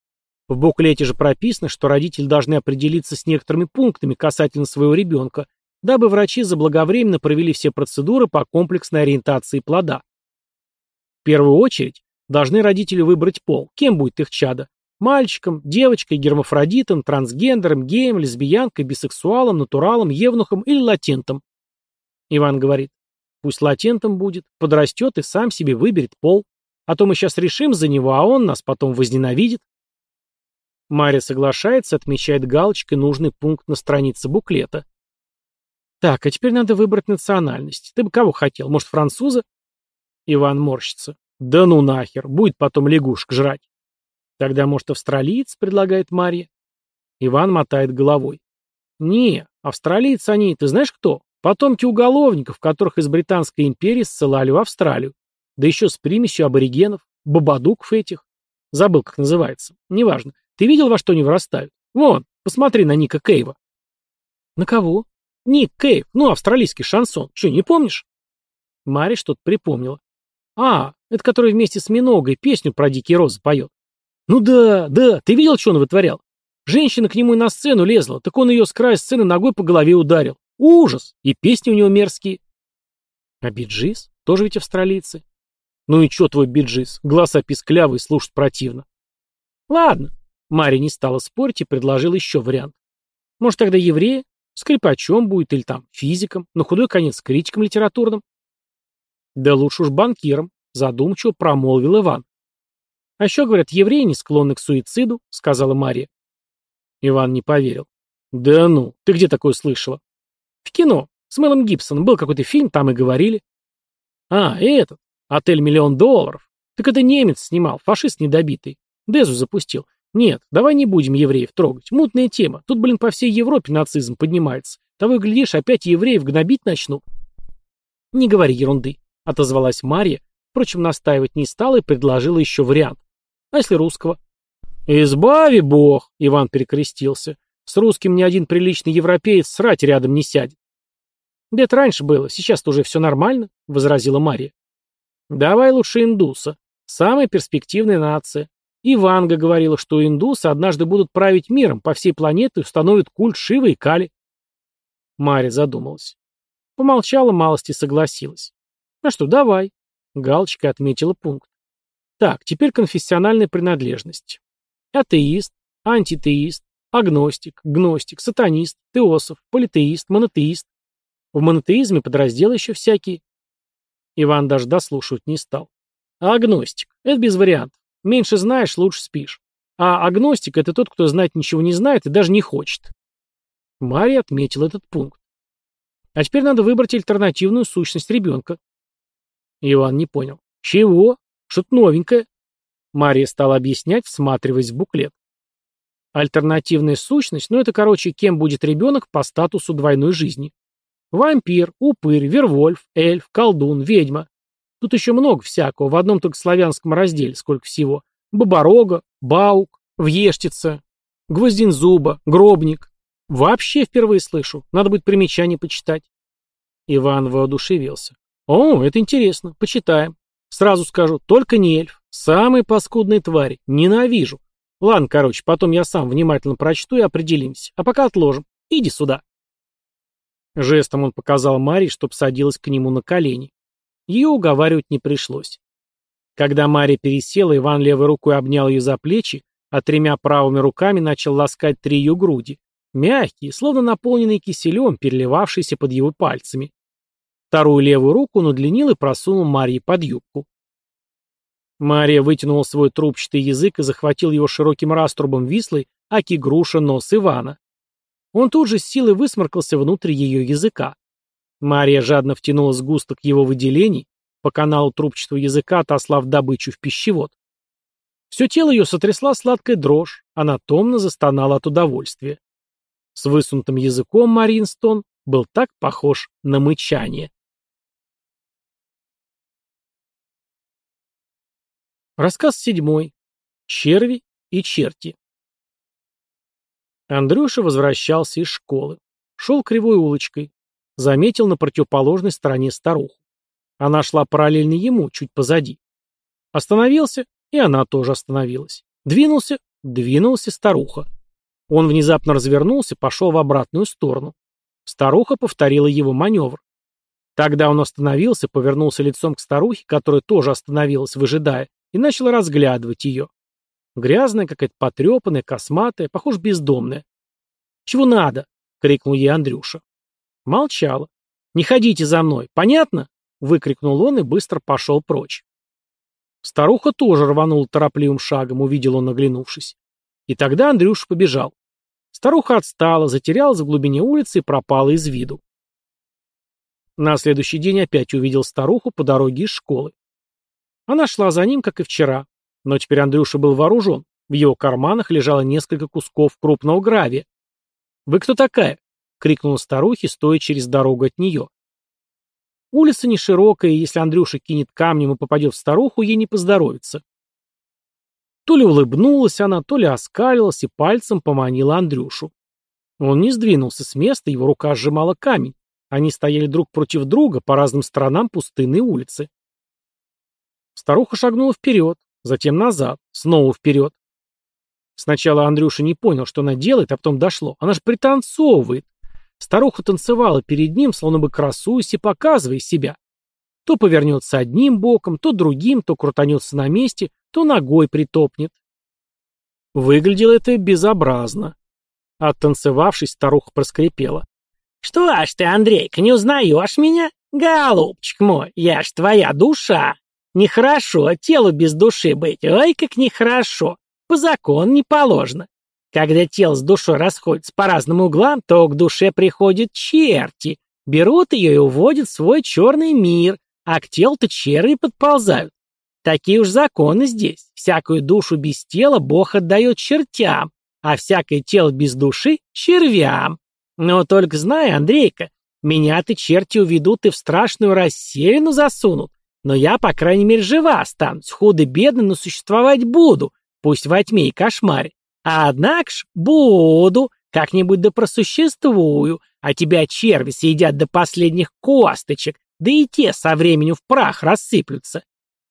В буклете же прописано, что родители должны определиться с некоторыми пунктами касательно своего ребенка, дабы врачи заблаговременно провели все процедуры по комплексной ориентации плода. В первую очередь должны родители выбрать пол, кем будет их чадо. Мальчиком, девочкой, гермафродитом, трансгендером, геем, лесбиянкой, бисексуалом, натуралом, евнухом или латентом. Иван говорит, пусть латентом будет, подрастет и сам себе выберет пол, а то мы сейчас решим за него, а он нас потом возненавидит. Мария соглашается, отмечает галочкой нужный пункт на странице буклета. Так, а теперь надо выбрать национальность. Ты бы кого хотел? Может, француза? Иван морщится. Да ну нахер, будет потом лягушек жрать. Тогда, может, австралиец, предлагает Марья. Иван мотает головой. Не, австралийцы они, ты знаешь кто? Потомки уголовников, которых из Британской империи ссылали в Австралию. Да еще с примесью аборигенов, бабадуков этих. Забыл, как называется. Неважно. Ты видел, во что они вырастают? Вон, посмотри на Ника Кейва. На кого? Ник Кейв, ну, австралийский шансон. Че, не помнишь? Мари что-то припомнила. А, это который вместе с Миногой песню про дикие розы поет. Ну да, да, ты видел, что он вытворял? Женщина к нему и на сцену лезла, так он ее с края сцены ногой по голове ударил. Ужас! И песни у него мерзкие. А Би Джиз? Тоже ведь австралийцы. Ну и чё твой Би Джиз? Голос писклявый, слушать противно. Ладно, Мария не стала спорить и предложила еще вариант. Может, тогда еврея? Скрипачом будет или там физиком, на худой конец критиком литературным? Да лучше уж банкиром, задумчиво промолвил Иван. А еще, говорят, евреи не склонны к суициду, сказала Мария. Иван не поверил. Да ну, ты где такое слышала? В кино. С Мэлом Гибсоном был какой-то фильм, там и говорили. А, этот. Отель «Миллион долларов». Так это немец снимал, фашист недобитый. Дезу запустил. Нет, давай не будем евреев трогать. Мутная тема. Тут, блин, по всей Европе нацизм поднимается. Того и глядишь, опять евреев гнобить начнут. Не говори ерунды, отозвалась Марья, впрочем, настаивать не стала и предложила еще вариант. А если русского? Избави бог, Иван перекрестился. С русским ни один приличный европеец срать рядом не сядет. Да это раньше было, сейчас-то уже все нормально, возразила Марья. Давай лучше индуса. Самая перспективная нация. И Ванга говорила, что индусы однажды будут править миром, по всей планете установят культ Шивы и Кали. Марья задумалась. Помолчала малость и согласилась. Ну что, давай. Галочка отметила пункт. Так, теперь конфессиональная принадлежность. Атеист, антитеист, агностик, гностик, сатанист, теософ, политеист, монотеист. В монотеизме подразделы еще всякие. Иван даже дослушивать не стал. А агностик? Это без вариантов. Меньше знаешь, лучше спишь. А агностик — это тот, кто знать ничего не знает и даже не хочет. Мария отметил этот пункт. А теперь надо выбрать альтернативную сущность ребенка. Иван не понял. Чего? Что-то новенькое. Мария стала объяснять, всматриваясь в буклет. Альтернативная сущность, ну это, короче, кем будет ребенок по статусу двойной жизни. Вампир, упырь, вервольф, эльф, колдун, ведьма. Тут еще много всякого, в одном только славянском разделе сколько всего. Боборога, Баук, Вьештица, Гвоздинзуба, Гробник. Вообще впервые слышу, надо будет примечание почитать. Иван воодушевился. О, это интересно, почитаем. Сразу скажу, только не эльф. Самые паскудные твари. Ненавижу. Ладно, короче, потом я сам внимательно прочту и определимся. А пока отложим. Иди сюда. Жестом он показал Марии, чтоб садилась к нему на колени. Ее уговаривать не пришлось. Когда Мария пересела, Иван левой рукой обнял ее за плечи, а тремя правыми руками начал ласкать три ее груди, мягкие, словно наполненные киселем, переливавшиеся под его пальцами. Вторую левую руку он удлинил и просунул Марье под юбку. Мария вытянула свой трубчатый язык и захватил его широким раструбом вислый, аки груша нос Ивана. Он тут же с силой высморкался внутрь ее языка. Мария жадно втянула сгусток его выделений, по каналу трубчатого языка отослав добычу в пищевод. Все тело ее сотрясла сладкая дрожь, она томно застонала от удовольствия. С высунутым языком Маринстон был так похож на мычание. Рассказ седьмой. Черви и черти. Андрюша возвращался из школы. Шел кривой улочкой. Заметил на противоположной стороне старуху. Она шла параллельно ему, чуть позади. Остановился, и она тоже остановилась. Двинулся, двинулась и старуха. Он внезапно развернулся, пошел в обратную сторону. Старуха повторила его маневр. Тогда он остановился, повернулся лицом к старухе, которая тоже остановилась, выжидая, и начал разглядывать ее. Грязная, какая-то потрепанная, косматая, похоже, бездомная. «Чего надо?» — крикнул ей Андрюша. Молчала. «Не ходите за мной, понятно?» — выкрикнул он и быстро пошел прочь. Старуха тоже рванула торопливым шагом, увидел он, оглянувшись. И тогда Андрюша побежал. Старуха отстала, затерялась в глубине улицы и пропала из виду. На следующий день опять увидел старуху по дороге из школы. Она шла за ним, как и вчера. Но теперь Андрюша был вооружен. В его карманах лежало несколько кусков крупного гравия. «Вы кто такая?» — крикнула старухе, стоя через дорогу от нее. Улица не широкая, и если Андрюша кинет камнем и попадет в старуху, ей не поздоровится. То ли улыбнулась она, то ли оскалилась и пальцем поманила Андрюшу. Он не сдвинулся с места, его рука сжимала камень. Они стояли друг против друга по разным сторонам пустынной улицы. Старуха шагнула вперед, затем назад, снова вперед. Сначала Андрюша не понял, что она делает, а потом дошло. Она же пританцовывает. Старуха танцевала перед ним, словно бы красуясь и показывая себя. То повернется одним боком, то другим, то крутанется на месте, то ногой притопнет. Выглядело это безобразно. Оттанцевавшись, старуха проскрипела. «Что ж ты, Андрейка, не узнаешь меня? Голубчик мой, я ж твоя душа. Нехорошо телу без души быть, ой, как нехорошо. По закону не положено. Когда тело с душой расходится по разным углам, то к душе приходят черти, берут ее и уводят в свой черный мир, а к телу-то черви подползают. Такие уж законы здесь. Всякую душу без тела Бог отдает чертям, а всякое тело без души — червям. Но только знай, Андрейка, меня ты черти уведут и в страшную расселину засунут. Но я, по крайней мере, жива останусь, худо-бедно, но существовать буду, пусть во тьме и кошмаре. А однако ж буду, как-нибудь да просуществую, а тебя черви съедят до последних косточек, да и те со временем в прах рассыплются.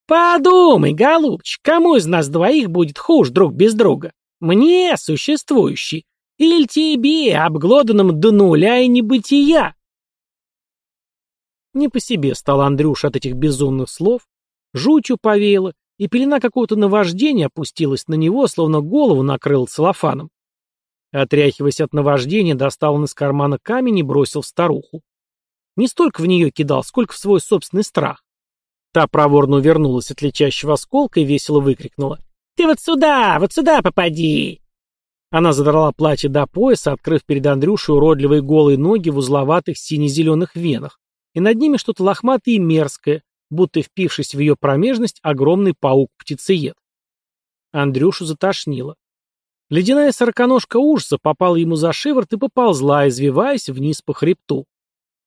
Подумай, голубчик, кому из нас двоих будет хуже друг без друга? Мне, существующий, или тебе, обглоданным до нуля и небытия? Не по себе стал Андрюш от этих безумных слов, жутью повеяло, и пелена какого-то наваждения опустилась на него, словно голову накрыл целлофаном. Отряхиваясь от наваждения, достал он из кармана камень и бросил в старуху. Не столько в нее кидал, сколько в свой собственный страх. Та проворно увернулась от летящего осколка и весело выкрикнула. «Ты вот сюда, вот сюда попади!» Она задрала платье до пояса, открыв перед Андрюшей уродливые голые ноги в узловатых сине-зеленых венах и над ними что-то лохматое и мерзкое, будто впившись в ее промежность огромный паук-птицеед. Андрюшу затошнило. Ледяная сороконожка ужаса попала ему за шиворот и поползла, извиваясь вниз по хребту.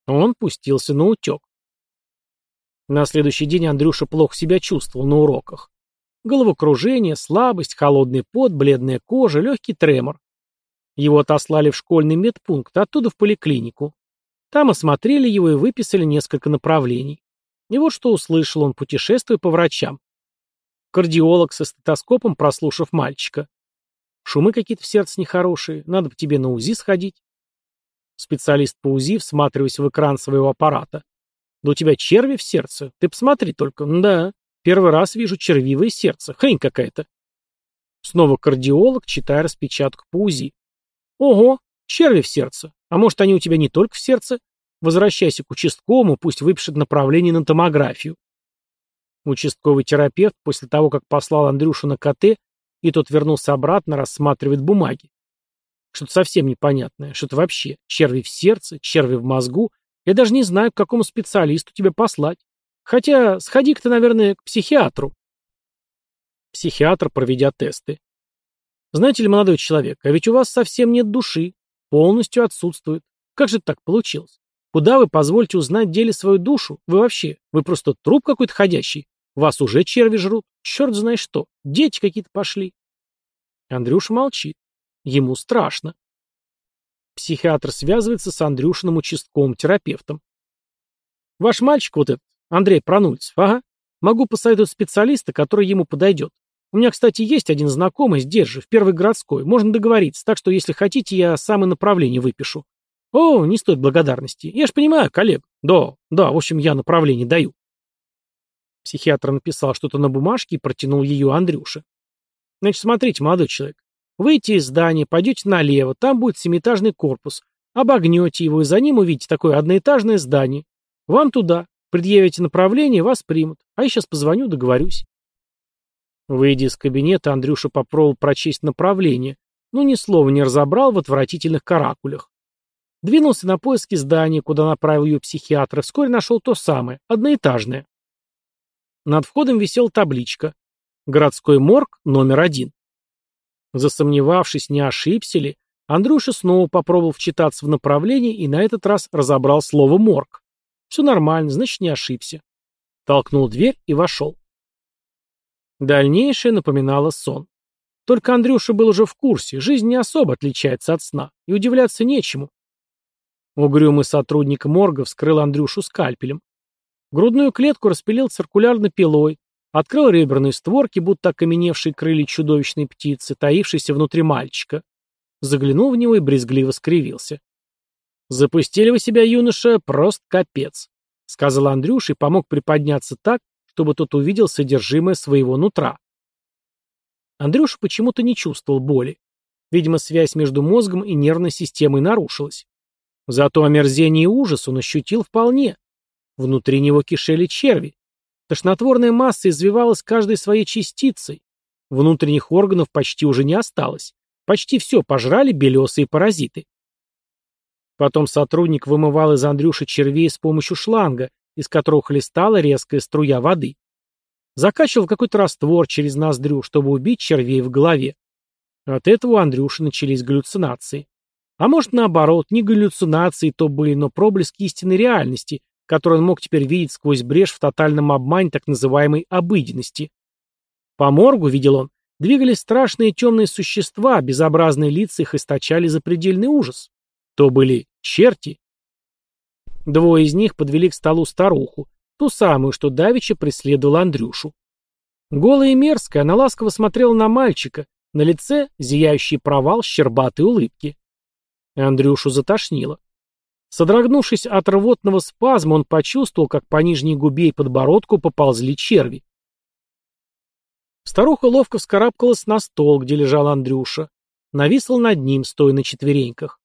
Он пустился на утек. На следующий день Андрюша плохо себя чувствовал на уроках. Головокружение, слабость, холодный пот, бледная кожа, легкий тремор. Его отослали в школьный медпункт, оттуда в поликлинику. Там осмотрели его и выписали несколько направлений. И вот что услышал он, путешествуя по врачам. Кардиолог со стетоскопом, прослушав мальчика. Шумы какие-то в сердце нехорошие, надо бы тебе на УЗИ сходить. Специалист по УЗИ, всматриваясь в экран своего аппарата. Да у тебя черви в сердце, ты посмотри только. Да, первый раз вижу червивое сердце, хрень какая-то. Снова кардиолог, читая распечатку по УЗИ. Ого, черви в сердце. А может, они у тебя не только в сердце? Возвращайся к участковому, пусть выпишет направление на томографию. Участковый терапевт, после того, как послал Андрюшу на КТ, и тот вернулся обратно, рассматривает бумаги. Что-то совсем непонятное, что-то вообще. Черви в сердце, черви в мозгу. Я даже не знаю, к какому специалисту тебя послать. Хотя сходи-ка ты, наверное, к психиатру. Психиатр, проведя тесты. Знаете ли, молодой человек, а ведь у вас совсем нет души. Полностью отсутствует. Как же так получилось? Куда вы позвольте узнать деле свою душу? Вы вообще, вы просто труп какой-то ходящий. Вас уже черви жрут. Черт знает что. Дети какие-то пошли. Андрюша молчит. Ему страшно. Психиатр связывается с Андрюшиным участковым терапевтом. Ваш мальчик вот этот, Андрей Пронульцев, ага. Могу посоветовать специалиста, который ему подойдет. У меня, кстати, есть один знакомый же, в первой городской. Можно договориться, так что, если хотите, я самое направление выпишу. О, не стоит благодарности. Я ж понимаю, коллег. Да, да, в общем, я направление даю. Психиатр написал что-то на бумажке и протянул ее Андрюше. Значит, смотрите, молодой человек. Выйдете из здания, пойдете налево, там будет семиэтажный корпус. Обогнете его, и за ним увидите такое одноэтажное здание. Вам туда. Предъявите направление, вас примут. А я сейчас позвоню, договорюсь. Выйдя из кабинета, Андрюша попробовал прочесть направление, но ни слова не разобрал в отвратительных каракулях. Двинулся на поиски здания, куда направил ее психиатр, и вскоре нашел то самое, одноэтажное. Над входом висела табличка «Городской морг номер один». Засомневавшись, не ошибся ли, Андрюша снова попробовал вчитаться в направление и на этот раз разобрал слово «морг». Все нормально, значит, не ошибся. Толкнул дверь и вошел. Дальнейшее напоминало сон. Только Андрюша был уже в курсе, жизнь не особо отличается от сна, и удивляться нечему. Угрюмый сотрудник морга вскрыл Андрюшу скальпелем. Грудную клетку распилил циркулярно пилой, открыл реберные створки, будто окаменевшие крылья чудовищной птицы, таившейся внутри мальчика. Заглянул в него и брезгливо скривился. «Запустили вы себя, юноша, просто капец», — сказал Андрюш и помог приподняться так, чтобы тот увидел содержимое своего нутра. Андрюша почему-то не чувствовал боли. Видимо, связь между мозгом и нервной системой нарушилась. Зато омерзение и ужас он ощутил вполне. Внутри него кишели черви. Тошнотворная масса извивалась каждой своей частицей. Внутренних органов почти уже не осталось. Почти все пожрали белесые паразиты. Потом сотрудник вымывал из Андрюши червей с помощью шланга, из которого хлестала резкая струя воды. Закачивал какой-то раствор через ноздрю, чтобы убить червей в голове. От этого у Андрюши начались галлюцинации. А может, наоборот, не галлюцинации то были, но проблески истинной реальности, который он мог теперь видеть сквозь брешь в тотальном обмане так называемой обыденности. По моргу, видел он, двигались страшные темные существа, безобразные лица их источали запредельный ужас. То были черти. Двое из них подвели к столу старуху, ту самую, что давеча преследовала Андрюшу. Голая и мерзкая, она ласково смотрела на мальчика, на лице зияющий провал щербатой улыбки. Андрюшу затошнило. Содрогнувшись от рвотного спазма, он почувствовал, как по нижней губе и подбородку поползли черви. Старуха ловко вскарабкалась на стол, где лежал Андрюша. Нависла над ним, стоя на четвереньках.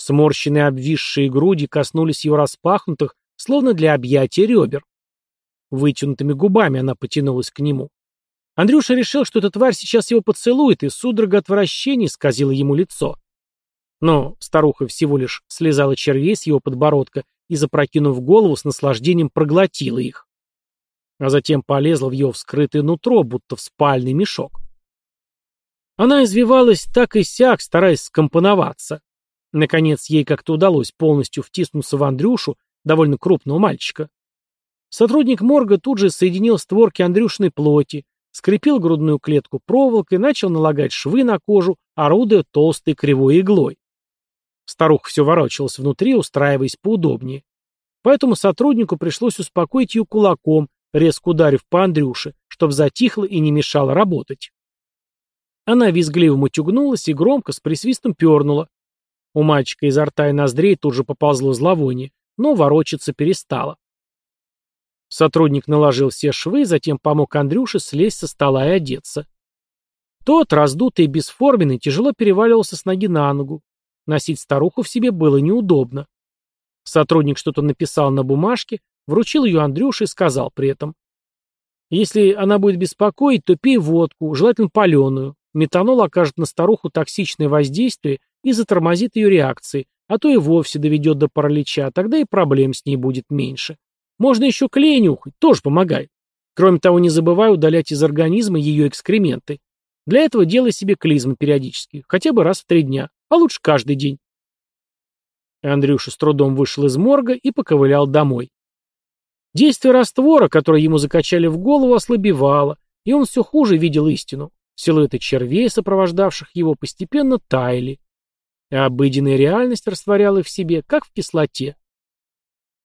Сморщенные обвисшие груди коснулись его распахнутых, словно для объятия ребер. Вытянутыми губами она потянулась к нему. Андрюша решил, что эта тварь сейчас его поцелует, и судорога отвращения сказила ему лицо. Но старуха всего лишь слезала червей с его подбородка и, запрокинув голову, с наслаждением проглотила их. А затем полезла в его вскрытое нутро, будто в спальный мешок. Она извивалась так и сяк, стараясь скомпоноваться. Наконец, ей как-то удалось полностью втиснуться в Андрюшу, довольно крупного мальчика. Сотрудник морга тут же соединил створки Андрюшиной плоти, скрепил грудную клетку проволокой начал налагать швы на кожу, орудуя толстой кривой иглой. Старуха все ворочалась внутри, устраиваясь поудобнее. Поэтому сотруднику пришлось успокоить ее кулаком, резко ударив по Андрюше, чтоб затихла и не мешала работать. Она визгливо мутюгнулась и громко с присвистом пернула. У мальчика изо рта и ноздрей тут же поползло зловоние, но ворочаться перестала. Сотрудник наложил все швы, затем помог Андрюше слезть со стола и одеться. Тот, раздутый и бесформенный, тяжело переваливался с ноги на ногу. Носить старуху в себе было неудобно. Сотрудник что-то написал на бумажке, вручил ее Андрюше и сказал при этом. «Если она будет беспокоить, то пей водку, желательно паленую. Метанол окажет на старуху токсичное воздействие и затормозит ее реакции, а то и вовсе доведет до паралича, тогда и проблем с ней будет меньше. Можно еще клей нюхать, тоже помогает. Кроме того, не забывай удалять из организма ее экскременты. Для этого делай себе клизмы периодически, хотя бы раз в три дня, а лучше каждый день. Андрюша с трудом вышел из морга и поковылял домой. Действие раствора, которое ему закачали в голову, ослабевало, и он все хуже видел истину. Силуэты червей, сопровождавших его, постепенно таяли. А обыденная реальность растворяла их в себе, как в кислоте.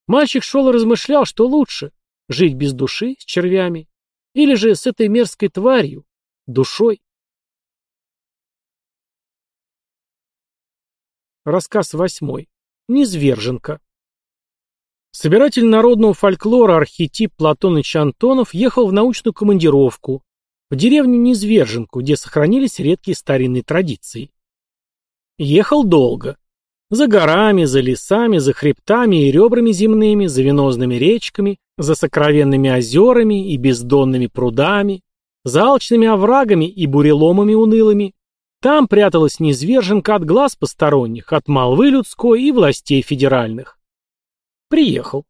Мальчик шел и размышлял, что лучше — жить без души, с червями, или же с этой мерзкой тварью, душой. Рассказ восьмой. Низверженка. Собиратель народного фольклора архетип Платоныч Антонов ехал в научную командировку, в деревню Низверженку, где сохранились редкие старинные традиции. Ехал долго. За горами, за лесами, за хребтами и ребрами земными, за венозными речками, за сокровенными озерами и бездонными прудами, за алчными оврагами и буреломами унылыми. Там пряталась низверженка от глаз посторонних, от молвы людской и властей федеральных. Приехал.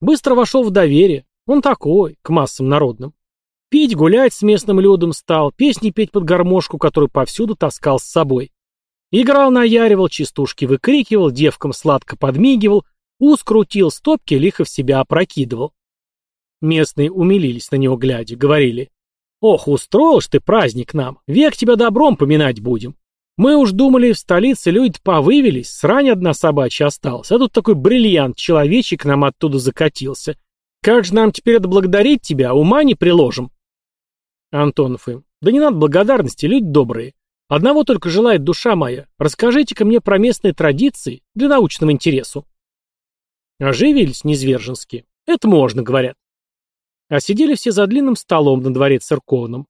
Быстро вошел в доверие. Он такой, к массам народным. Пить, гулять с местным людом стал, песни петь под гармошку, которую повсюду таскал с собой. Играл, наяривал, частушки выкрикивал, девкам сладко подмигивал, ус стопки лихо в себя опрокидывал. Местные умилились на него глядя, говорили, «Ох, устроил ж ты праздник нам, век тебя добром поминать будем. Мы уж думали, в столице люди повывелись, срань одна собачья осталась, а тут такой бриллиант человечек нам оттуда закатился. Как же нам теперь отблагодарить тебя, ума не приложим?» Антонов им. Да не надо благодарности, люди добрые. Одного только желает душа моя. Расскажите-ка мне про местные традиции для научного интересу. Оживились низверженские. Это можно, говорят. А сидели все за длинным столом на дворе церковном.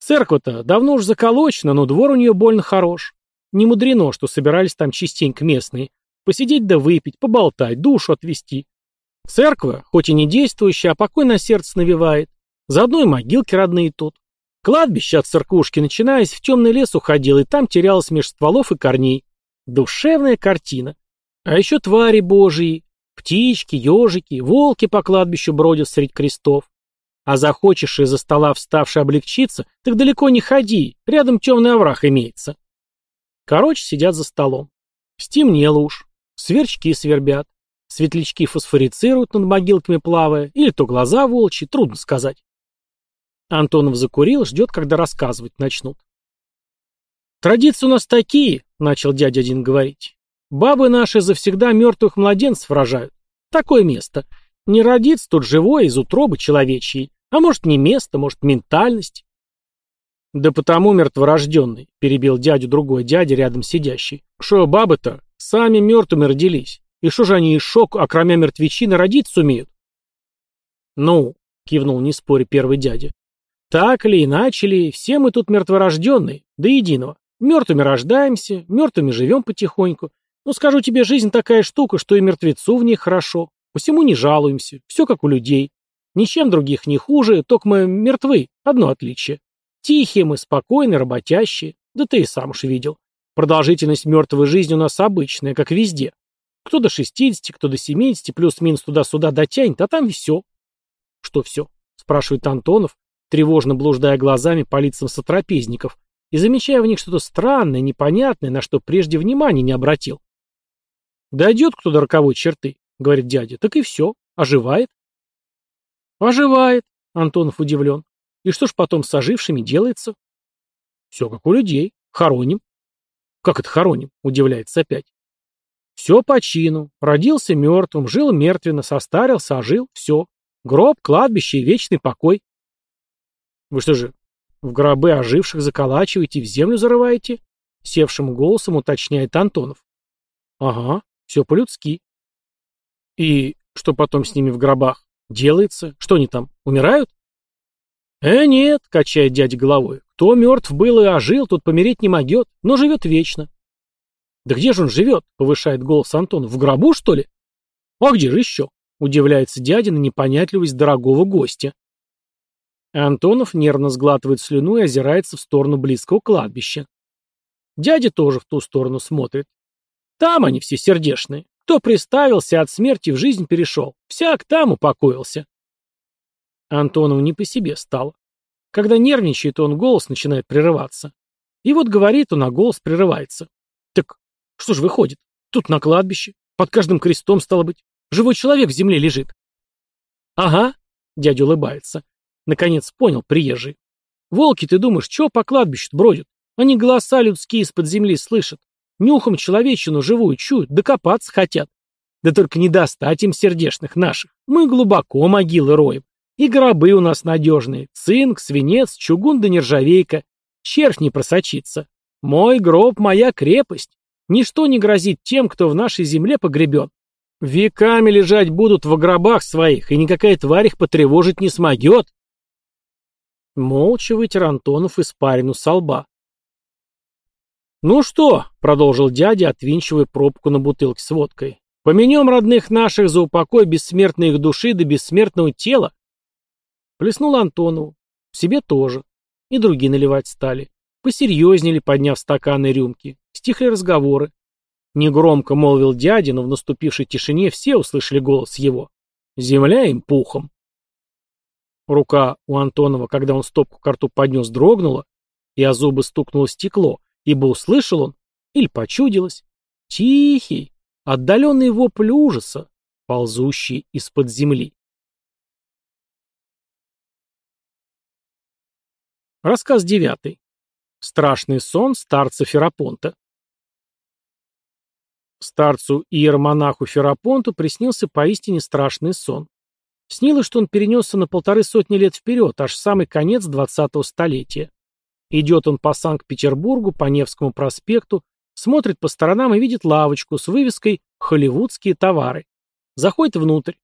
Церковь-то давно уж заколочена, но двор у нее больно хорош. Не мудрено, что собирались там частенько местные. Посидеть да выпить, поболтать, душу отвести. Церковь, хоть и не действующая, а покой на сердце навевает. Заодно и могилки родные тут. Кладбище от церквушки, начинаясь, в темный лес уходил, и там терялось меж стволов и корней. Душевная картина. А еще твари божьи, птички, ежики, волки по кладбищу бродят средь крестов. А захочешь из-за стола вставший облегчиться, так далеко не ходи, рядом темный овраг имеется. Короче, сидят за столом. Стемнело уж, сверчки свербят, светлячки фосфорицируют над могилками плавая, или то глаза волчьи, трудно сказать. Антонов закурил, ждет, когда рассказывать начнут. «Традиции у нас такие», — начал дядя один говорить. «Бабы наши завсегда мертвых младенцев рожают. Такое место. Не родится тут живое из утробы человечьей. А может, не место, может, ментальность». «Да потому мертворожденный», — перебил дядю другой дядя, рядом сидящий. «Шо бабы-то сами мертвыми родились. И что же они из шоку, окромя мертвечины, родиться сумеют?» «Ну», — кивнул не споря первый дядя, так или иначе ли, все мы тут мертворожденные, до единого. Мертвыми рождаемся, мертвыми живем потихоньку. Но скажу тебе, жизнь такая штука, что и мертвецу в ней хорошо. Посему не жалуемся, все как у людей. Ничем других не хуже, только мы мертвы, одно отличие. Тихие мы, спокойные, работящие. Да ты и сам уж видел. Продолжительность мертвой жизни у нас обычная, как везде. Кто до 60, кто до 70, плюс-минус туда-сюда дотянет, а там все. Что все? Спрашивает Антонов, тревожно блуждая глазами по лицам сотрапезников и замечая в них что-то странное, непонятное, на что прежде внимания не обратил. «Дойдет кто до роковой черты», — говорит дядя, — «так и все, оживает». «Оживает», — Антонов удивлен. «И что ж потом с ожившими делается?» «Все как у людей. Хороним». «Как это хороним?» — удивляется опять. «Все по чину. Родился мертвым, жил мертвенно, состарился, ожил. Все. Гроб, кладбище и вечный покой. Вы что же, в гробы оживших заколачиваете и в землю зарываете? Севшим голосом уточняет Антонов. Ага, все по-людски. И что потом с ними в гробах? Делается? Что они там, умирают? Э, нет, качает дядя головой. Кто мертв был и ожил, тот помереть не могет, но живет вечно. Да где же он живет? Повышает голос Антон. В гробу, что ли? А где же еще? Удивляется дядя на непонятливость дорогого гостя. Антонов нервно сглатывает слюну и озирается в сторону близкого кладбища. Дядя тоже в ту сторону смотрит. Там они все сердешные. Кто приставился, от смерти в жизнь перешел. Всяк там упокоился. Антонову не по себе стало. Когда нервничает, он голос начинает прерываться. И вот говорит он, а голос прерывается. Так что ж выходит? Тут на кладбище, под каждым крестом, стало быть, живой человек в земле лежит. Ага, дядя улыбается. Наконец понял приезжий. Волки, ты думаешь, чего по кладбищу бродят? Они голоса людские из-под земли слышат. Нюхом человечину живую чуют, докопаться хотят. Да только не достать им сердешных наших. Мы глубоко могилы роем. И гробы у нас надежные. Цинк, свинец, чугун да нержавейка. Червь не просочится. Мой гроб — моя крепость. Ничто не грозит тем, кто в нашей земле погребен. Веками лежать будут в гробах своих, и никакая тварь их потревожить не смогет. Молча вытер Антонов испарину со лба. «Ну что?» — продолжил дядя, отвинчивая пробку на бутылке с водкой. «Поменем родных наших за упокой бессмертной их души до бессмертного тела?» Плеснул Антонову. Себе тоже. И другие наливать стали. Посерьезнели, подняв стаканы и рюмки. Стихли разговоры. Негромко молвил дядя, но в наступившей тишине все услышали голос его. Земля им пухом. Рука у Антонова, когда он стопку к рту поднес, дрогнула, и о зубы стукнуло стекло, ибо услышал он, или почудилось, тихий, отдаленный вопль ужаса, ползущий из-под земли. Рассказ девятый. Страшный сон старца Ферапонта. Старцу иеромонаху Ферапонту приснился поистине страшный сон. Снилось, что он перенесся на полторы сотни лет вперед, аж в самый конец двадцатого столетия. Идет он по Санкт-Петербургу, по Невскому проспекту, смотрит по сторонам и видит лавочку с вывеской «Холливудские товары». Заходит внутрь.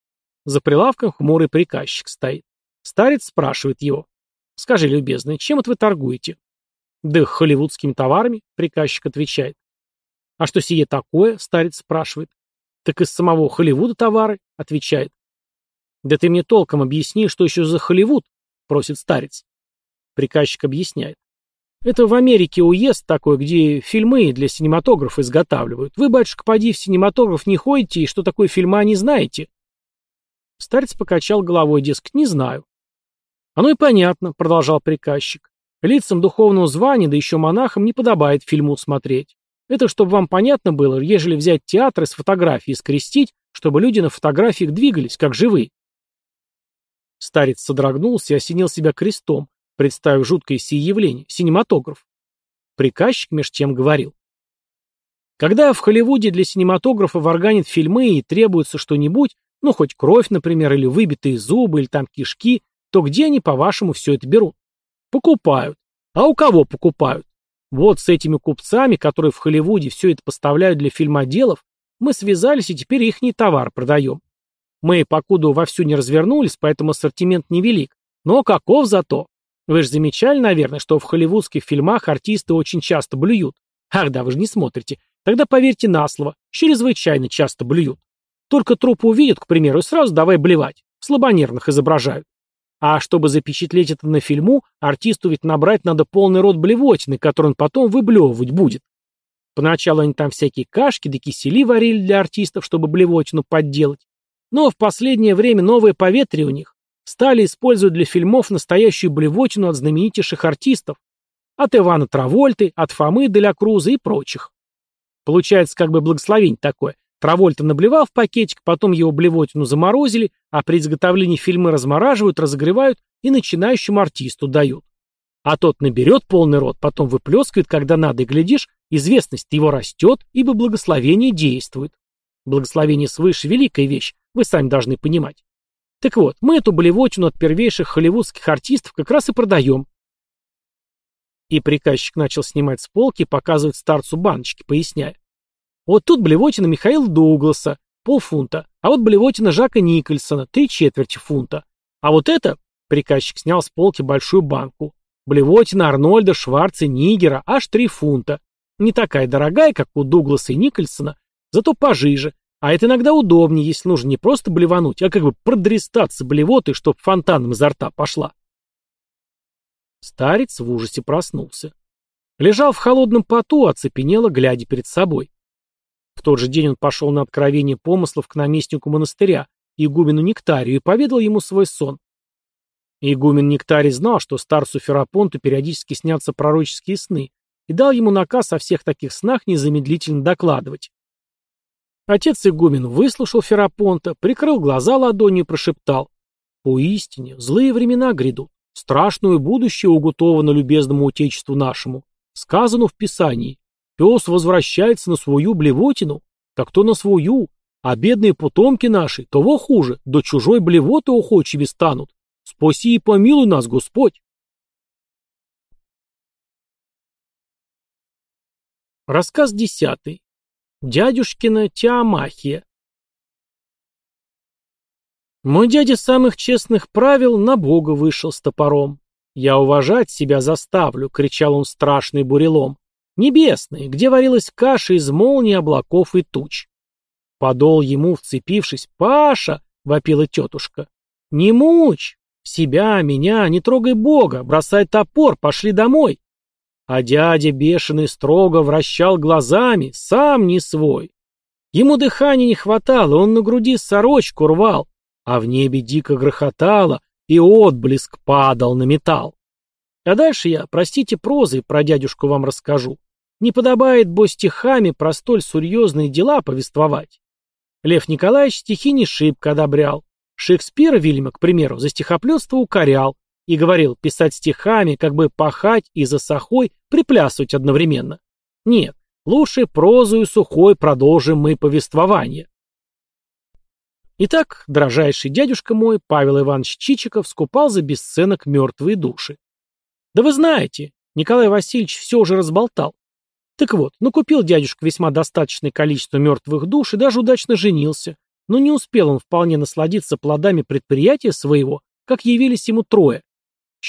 За прилавком хмурый приказчик стоит. Старец спрашивает его. «Скажи, любезный, чем это вы торгуете?» «Да холливудскими товарами», — приказчик отвечает. «А что сие такое?» — старец спрашивает. «Так из самого Холливуда товары», — отвечает. «Да ты мне толком объясни, что еще за Холливуд?» — просит старец. Приказчик объясняет. Это в Америке уезд такой, где фильмы для синематографа изготавливают. Вы, батюшка, поди в синематограф не ходите, и что такое фильма не знаете. Старец покачал головой, дескать, не знаю. Оно и понятно, продолжал приказчик. Лицам духовного звания, да еще монахам, не подобает фильму смотреть. Это, чтобы вам понятно было, ежели взять театр из фотографии и скрестить, чтобы люди на фотографиях двигались, как живые. Старец содрогнулся и осенил себя крестом, представив жуткое сие явление, синематограф. Приказчик меж тем говорил. Когда в Холливуде для синематографа варганят фильмы и требуется что-нибудь, ну, хоть кровь, например, или выбитые зубы, или там кишки, то где они, по-вашему, все это берут? Покупают. А у кого покупают? Вот с этими купцами, которые в Холливуде все это поставляют для фильмоделов, мы связались и теперь ихний товар продаем. Мы, покуда вовсю не развернулись, поэтому ассортимент невелик. Но каков зато? Вы же замечали, наверное, что в холливудских фильмах артисты очень часто блюют. Ах да, вы же не смотрите. Тогда поверьте на слово, чрезвычайно часто блюют. Только труп увидят, к примеру, и сразу давай блевать. Слабонервных изображают. А чтобы запечатлеть это на фильму, артисту ведь набрать надо полный рот блевотины, который он потом выблевывать будет. Поначалу они там всякие кашки да кисели варили для артистов, чтобы блевотину подделать. Но в последнее время новое поветрие у них стали использовать для фильмов настоящую блевотину от знаменитейших артистов. От Ивана Травольты, от Фомы Деля Круза и прочих. Получается как бы благословение такое. Травольта наблевал в пакетик, потом его блевотину заморозили, а при изготовлении фильмы размораживают, разогревают и начинающему артисту дают. А тот наберет полный рот, потом выплескивает, когда надо, и глядишь, известность его растет, ибо благословение действует. Благословение свыше – великая вещь, вы сами должны понимать. Так вот, мы эту блевотину от первейших холливудских артистов как раз и продаем. И приказчик начал снимать с полки и показывать старцу баночки, поясняя. Вот тут блевотина Михаила Дугласа, полфунта, а вот блевотина Жака Никольсона, три четверти фунта. А вот это, приказчик снял с полки большую банку, блевотина Арнольда, Шварца, Нигера, аж три фунта. Не такая дорогая, как у Дугласа и Никольсона, зато пожиже, а это иногда удобнее, если нужно не просто блевануть, а как бы продрестаться блевотой, чтоб фонтаном изо рта пошла. Старец в ужасе проснулся. Лежал в холодном поту, оцепенело, глядя перед собой. В тот же день он пошел на откровение помыслов к наместнику монастыря, игумену Нектарию, и поведал ему свой сон. Игумен Нектарий знал, что старцу Ферапонту периодически снятся пророческие сны, и дал ему наказ о всех таких снах незамедлительно докладывать. Отец игумен выслушал Ферапонта, прикрыл глаза ладонью и прошептал. «Поистине, злые времена грядут, страшное будущее уготовано любезному отечеству нашему. Сказано в Писании, пес возвращается на свою блевотину, так то на свою, а бедные потомки наши, того хуже, до чужой блевоты охочеви станут. Спаси и помилуй нас, Господь!» Рассказ десятый. Дядюшкина Тиамахия. Мой дядя самых честных правил на Бога вышел с топором. «Я уважать себя заставлю», — кричал он страшный бурелом. «Небесный, где варилась каша из молний, облаков и туч». Подол ему, вцепившись, «Паша!» — вопила тетушка. «Не мучь! Себя, меня, не трогай Бога, бросай топор, пошли домой!» А дядя бешеный строго вращал глазами, сам не свой. Ему дыхания не хватало, он на груди сорочку рвал, а в небе дико грохотало, и отблеск падал на металл. А дальше я, простите прозой, про дядюшку вам расскажу. Не подобает бо стихами про столь серьезные дела повествовать. Лев Николаевич стихи не шибко одобрял. Шекспира Вильяма, к примеру, за стихоплетство укорял, и говорил писать стихами, как бы пахать и за сахой приплясывать одновременно. Нет, лучше прозою сухой продолжим мы повествование. Итак, дрожайший дядюшка мой, Павел Иванович Чичиков, скупал за бесценок мертвые души. Да вы знаете, Николай Васильевич все уже разболтал. Так вот, ну купил дядюшка весьма достаточное количество мертвых душ и даже удачно женился, но не успел он вполне насладиться плодами предприятия своего, как явились ему трое.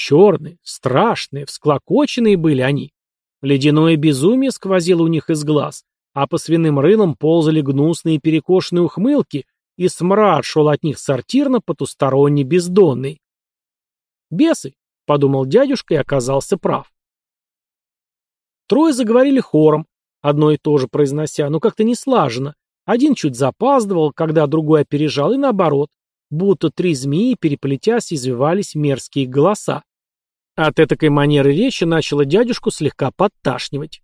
Черные, страшные, всклокоченные были они. Ледяное безумие сквозило у них из глаз, а по свиным рылам ползали гнусные перекошенные ухмылки, и смрад шел от них сортирно потусторонне бездонный. «Бесы», — подумал дядюшка и оказался прав. Трое заговорили хором, одно и то же произнося, но как-то не слаженно. Один чуть запаздывал, когда другой опережал, и наоборот, будто три змеи, переплетясь, извивались мерзкие голоса. От этакой манеры речи начало дядюшку слегка подташнивать.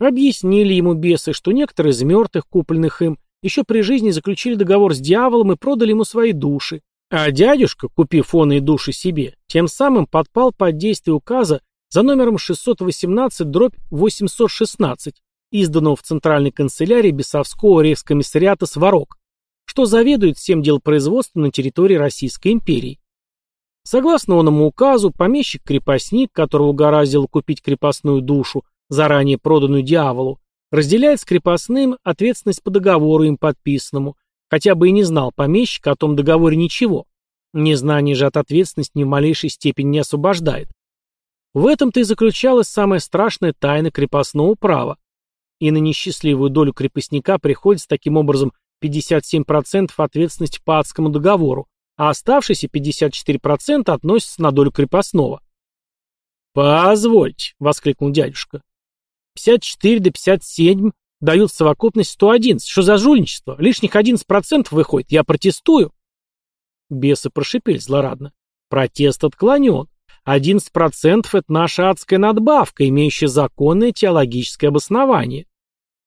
Объяснили ему бесы, что некоторые из мертвых, купленных им, еще при жизни заключили договор с дьяволом и продали ему свои души. А дядюшка, купив оные души себе, тем самым подпал под действие указа за номером 618-816, изданного в Центральной канцелярии Бесовского рейхскомиссариата «Сварог», что заведует всем делопроизводством на территории Российской империи. Согласно оному указу, помещик-крепостник, которого угораздило купить крепостную душу, заранее проданную дьяволу, разделяет с крепостным ответственность по договору им подписанному, хотя бы и не знал помещик о том договоре ничего. Незнание же от ответственности ни в малейшей степени не освобождает. В этом-то и заключалась самая страшная тайна крепостного права. И на несчастливую долю крепостника приходится таким образом 57% ответственности по адскому договору, а оставшиеся 54% относятся на долю крепостного. «Позвольте», — воскликнул дядюшка. «54 до 57 дают совокупность 111. Что за жульничество? Лишних 11% выходит. Я протестую». Бесы прошипели злорадно. Протест отклонен. 11% — это наша адская надбавка, имеющая законное теологическое обоснование.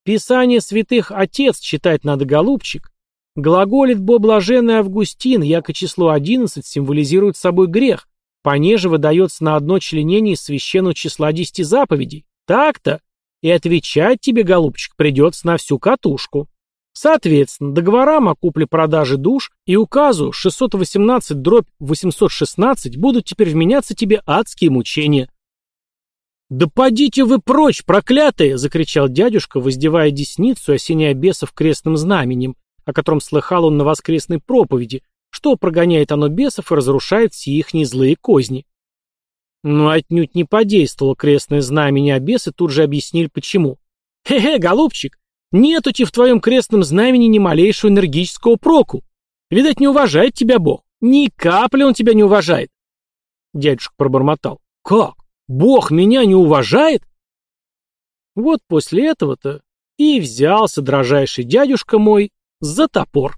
Писание святых отец читать надо, голубчик. Глаголит бо блаженный Августин, яко число 11 символизирует собой грех, понеже выдается на одно членение из священного числа десяти заповедей. Так-то. И отвечать тебе, голубчик, придется на всю катушку. Соответственно, договорам о купле-продаже душ и указу 618 дробь 816 будут теперь вменяться тебе адские мучения. «Да подите вы прочь, проклятые!» — закричал дядюшка, воздевая десницу осеняя бесов крестным знаменем, о котором слыхал он на воскресной проповеди, что прогоняет оно бесов и разрушает все ихние злые козни. Но отнюдь не подействовало крестное знамение, а бесы тут же объяснили почему. «Хе-хе, голубчик, нету-те в твоем крестном знамени ни малейшего энергического проку. Видать, не уважает тебя Бог. Ни капли он тебя не уважает». Дядюшка пробормотал. «Как? Бог меня не уважает?» Вот после этого-то и взялся дрожайший дядюшка мой за топор.